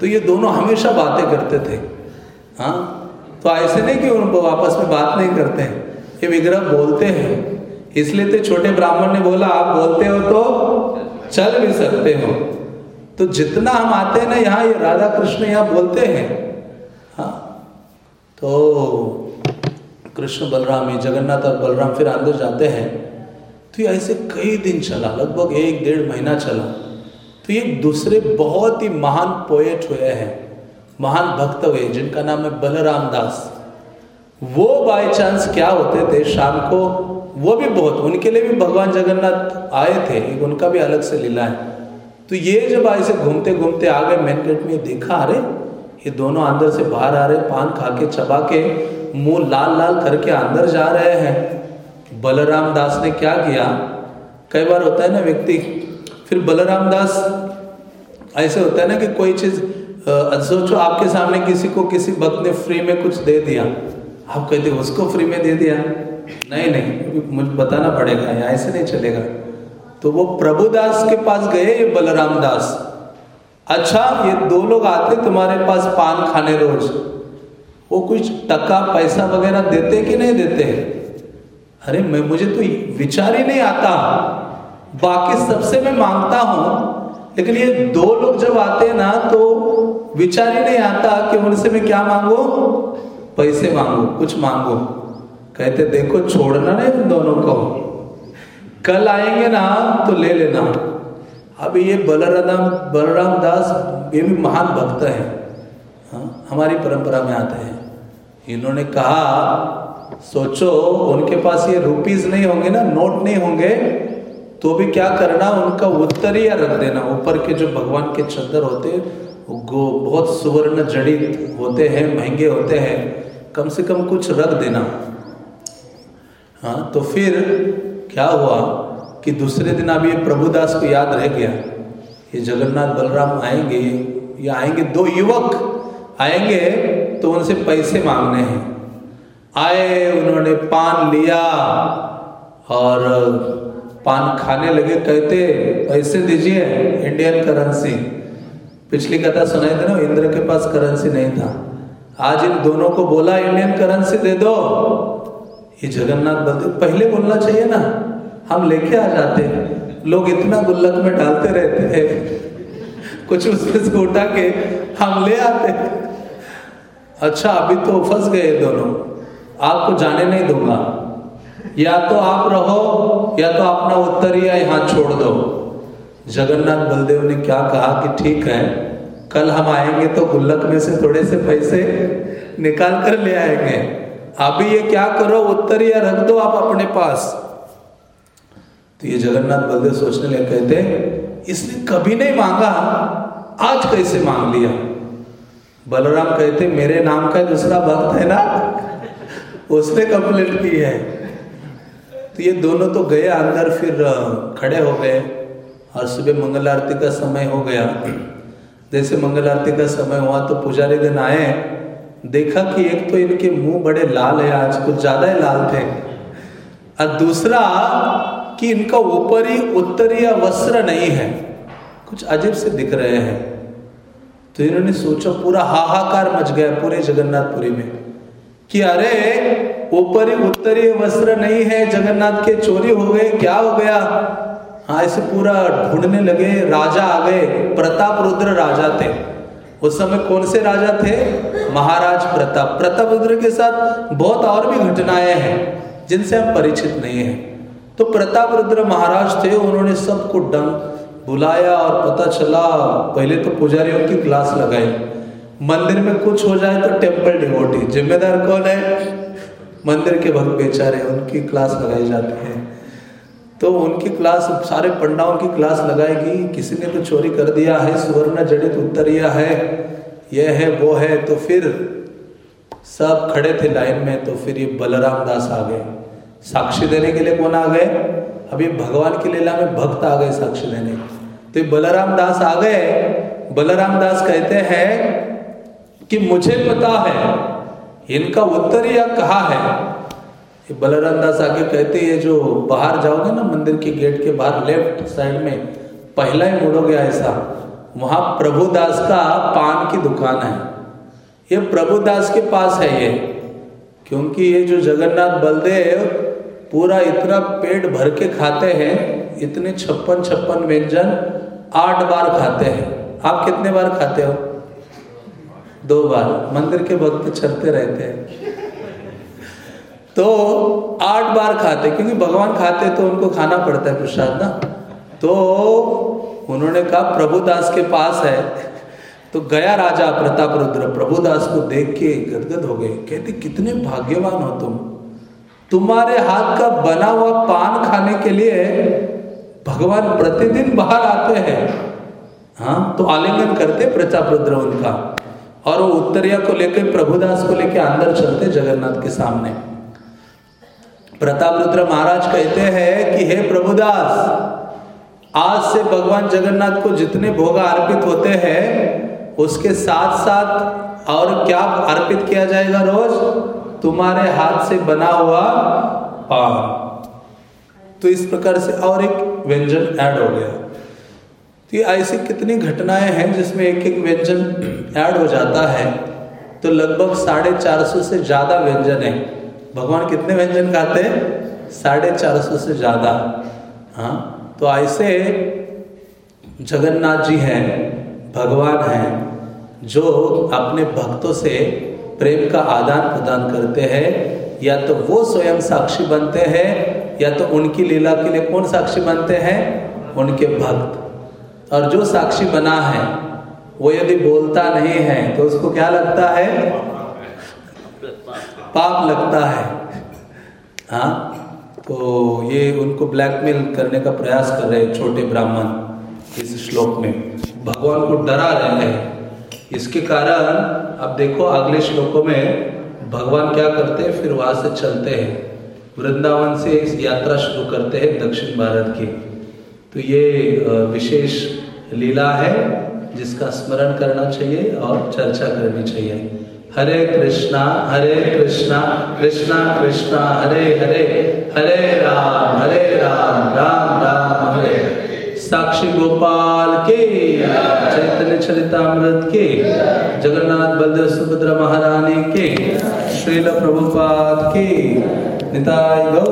तो ये दोनों हमेशा बातें करते थे। हाँ? तो ऐसे नहीं कि उनको आपस में बात नहीं करते हैं। ये विग्रह बोलते हैं। इसलिए तो छोटे ब्राह्मण ने बोला, आप बोलते हो तो चल भी सकते हो। तो जितना हम आते हैं ना, यहाँ ये राधा कृष्ण यहाँ बोलते हैं। हाँ? तो कृष्ण बलराम ये जगन्नाथ और बलराम फिर अंदर जाते हैं तो ये ऐसे कई दिन चला, लगभग एक डेढ़ महीना चला। तो ये दूसरे बहुत ही महान पोएट हुए हैं, महान भक्त हुए जिनका नाम है बलराम दास। वो बाय चांस क्या होते थे, शाम को वो भी बहुत, उनके लिए भी भगवान जगन्नाथ आए थे उनका भी अलग से लीला है। तो ये जब ऐसे घूमते घूमते आ गए मेन गेट में देखा, अरे, ये दोनों अंदर से बाहर आ रहे पान खा के चबा के मुँह लाल लाल करके अंदर जा रहे हैं। बलराम दास ने क्या किया? कई बार होता है ना व्यक्ति, फिर बलराम दास ऐसे होता है ना कि कोई चीज़ सोचो आपके सामने किसी को किसी भक्त ने फ्री में कुछ दे दिया। आप कहते उसको फ्री में दे दिया? नहीं नहीं मुझे बताना पड़ेगा या ऐसे नहीं चलेगा। तो वो प्रभुदास के पास गए ये बलराम दास अच्छा ये दो लोग आते तुम्हारे पास पान खाने रोज। वो कुछ टका पैसा वगैरह देते कि नहीं देते? अरे मैं, मुझे तो विचार ही नहीं आता। बाकी सबसे मैं माँगता हूँ। लेकिन ये दो लोग जब आते हैं ना तो विचार ही नहीं आता कि उनसे मैं क्या मांगू? पैसे मांगू, कुछ मांगू। कहते, देखो, छोड़ना नहीं उन दोनों को। कल आएँगे ना तो ले लेना। अब ये बलराम बलराम दास ये भी महान भक्त है। हाँ हमारी परंपरा में आते हैं। इन्होंने कहा, सोचो, उनके पास ये रुपीज़ नहीं होंगे ना नोट नहीं होंगे तो भी क्या करना? उनका उत्तरीय रख देना। ऊपर के जो भगवान के चंद्र होते गो, बहुत सुवर्ण जड़ित होते हैं, महँगे होते हैं। कम से कम कुछ रख देना। हाँ तो फिर क्या हुआ कि दूसरे दिन अभी प्रभुदास को याद रह गया, ये जगन्नाथ बलराम आएँगे, या आएँगे दो युवक आएँगे तो उनसे पैसे मांगने हैं। आए, उन्होंने पान लिया और पान खाने लगे, कहते, पैसे दीजिए इंडियन करेंसी पिछली कथा सुनाई थी ना, इंद्र के पास करेंसी नहीं था। आज इन दोनों को बोला इंडियन करेंसी दे दो। ये जगन्नाथ बलदेव पहले बोलना चाहिए ना, हम लेके आ जाते। लोग इतना गुल्लक में डालते रहते हैं। कुछ उसमें से उठा के हम ले आते। अच्छा अभी तो फंस गए दोनों। आपको जाने नहीं दूँगा। या तो आप रहो, या तो अपना उत्तरीय यहाँ छोड़ दो। जगन्नाथ बलदेव ने क्या कहा कि ठीक है, कल हम आएँगे तो गुल्लक में से थोड़े से पैसे निकाल कर ले आएँगे। अभी ये क्या करो उत्तरीय रख दो आप अपने पास। तो ये जगन्नाथ बलदेव सोचने लगे, कहते इसने कभी नहीं मांगा, आज कैसे मांग लिया? बलराम कहते, मेरे नाम का दूसरा भक्त है ना? उसने कंप्लेंट की है। तो ये दोनों तो गए अंदर, फिर खड़े हो गए। और सुबह मंगल आरती का समय हो गया। जैसे मंगल आरती का समय हुआ तो पुजारी दिन आए। देखा कि एक तो इनके मुँह बड़े लाल है, आज कुछ ज़्यादा ही लाल थे। और दूसरा कि इनका ऊपरी उत्तरीय वस्त्र नहीं है। कुछ अजीब से दिख रहे हैं। तो इन्होंने सोचा पूरा हाहाकार मच गया पूरे जगन्नाथपुरी में कि अरे, ऊपरी उत्तरीय वस्त्र नहीं है, जगन्नाथ के चोरी हो गए, क्या हो गया? हाँ ऐसे पूरा ढूँढने लगे, राजा आ गए, प्रताप रुद्र राजा थे। उस समय कौन से राजा थे? महाराज प्रताप। प्रताप रुद्र के साथ बहुत और भी घटनाएँ हैं, जिनसे हम परिचित नहीं हैं। तो प्रताप रुद्र महाराज थे, उन्होंने सबको डंग बुलाया और पता चला, पहले तो पुजारियों की क्लास लगाई। मंदिर में कुछ हो जाए तो टेंपल डिवोटी जिम्मेदार कौन है? मंदिर के भक्त बेचारे, उनकी क्लास लगाई जाती है। तो उनकी क्लास, सारे पंडाओं की क्लास लगाएगी, किसी ने तो चोरी कर दिया है, सुवर्ण जड़ित उत्तरिया है, यह है, वो है तो फिर सब खड़े थे लाइन में तो फिर ये बलराम दास आ गए। साक्षी देने के लिए कौन आ गए? अभी भगवान की लीला में भक्त आ गए साक्षी देने। तो बलराम दास आ गए। बलराम दास कहते हैं कि मुझे पता है, इनका उत्तरिया कहा है? बलराम दास आगे कहते, ये जो बाहर जाओगे ना मंदिर के गेट के बाहर, लेफ़्ट साइड में, पहला ही मुड़ोगे ऐसा, वहाँ प्रभुदास का पान की दुकान है। ये प्रभुदास के पास है ये, क्योंकि ये जो जगन्नाथ बलदेव पूरा इतना पेट भर के खाते हैं, इतने छप्पन छप्पन व्यंजन आठ बार खाते हैं। आप कितने बार खाते हो? दो बार। मंदिर के भक्त चलते रहते हैं। तो आठ बार खाते क्योंकि भगवान खाते तो उनको खाना पड़ता है प्रसाद ना। तो उन्होंने कहा, प्रभुदास के पास है। तो गया राजा प्रताप रुद्र, प्रभुदास को देख के गदगद हो गए। कहते, कितने भाग्यवान हो तुम। तुम्हारे हाथ का बना हुआ पान खाने के लिए भगवान प्रतिदिन बाहर आते हैं। हाँ तो आलिंगन करते प्रताप रुद्र उनका। और वो उत्तरिया को लेकर प्रभुदास को लेकर अंदर चलते जगन्नाथ के सामने। प्रताप रुद्र महाराज कहते हैं कि, हे प्रभुदास, आज से भगवान जगन्नाथ को जितने भोग अर्पित होते हैं, उसके साथ साथ और क्या अर्पित किया जाएगा रोज? तुम्हारे हाथ से बना हुआ पान। तो इस प्रकार से और एक व्यंजन ऐड हो गया। तो ये ऐसी कितनी घटनाएँ हैं जिसमें एक एक व्यंजन ऐड हो जाता है। तो लगभग साढ़े चार सौ से ज़्यादा व्यंजन है। भगवान कितने व्यंजन खाते हैं? साढ़े चार सौ से ज़्यादा। हाँ तो ऐसे जगन्नाथ जी हैं, भगवान हैं, जो अपने भक्तों से प्रेम का आदान प्रदान करते हैं, या तो वो स्वयं साक्षी बनते हैं या तो उनकी लीला के लिए कौन साक्षी बनते हैं? उनके भक्त। और जो साक्षी बना है, वो यदि बोलता नहीं है तो उसको क्या लगता है? पाप लगता है। हाँ? तो ये उनको ब्लैकमेल करने का प्रयास कर रहे छोटे ब्राह्मण इस श्लोक में। भगवान को डरा रहे हैं। इसके कारण, अब देखो अगले श्लोकों में भगवान क्या करते हैं? फिर वहाँ से चलते हैं। वृंदावन से इस यात्रा शुरू करते हैं दक्षिण भारत की। तो ये विशेष लीला है जिसका स्मरण करना चाहिए और चर्चा करनी चाहिए। हरे कृष्णा हरे कृष्णा कृष्णा कृष्णा, हरे हरे हरे राम हरे राम राम राम। साक्षी गोपाल के, चैतन्य चरितमृत के, जगन्नाथ बलदेव सुभद्रा महारानी के, श्रील प्रभुपाद के निताय गौ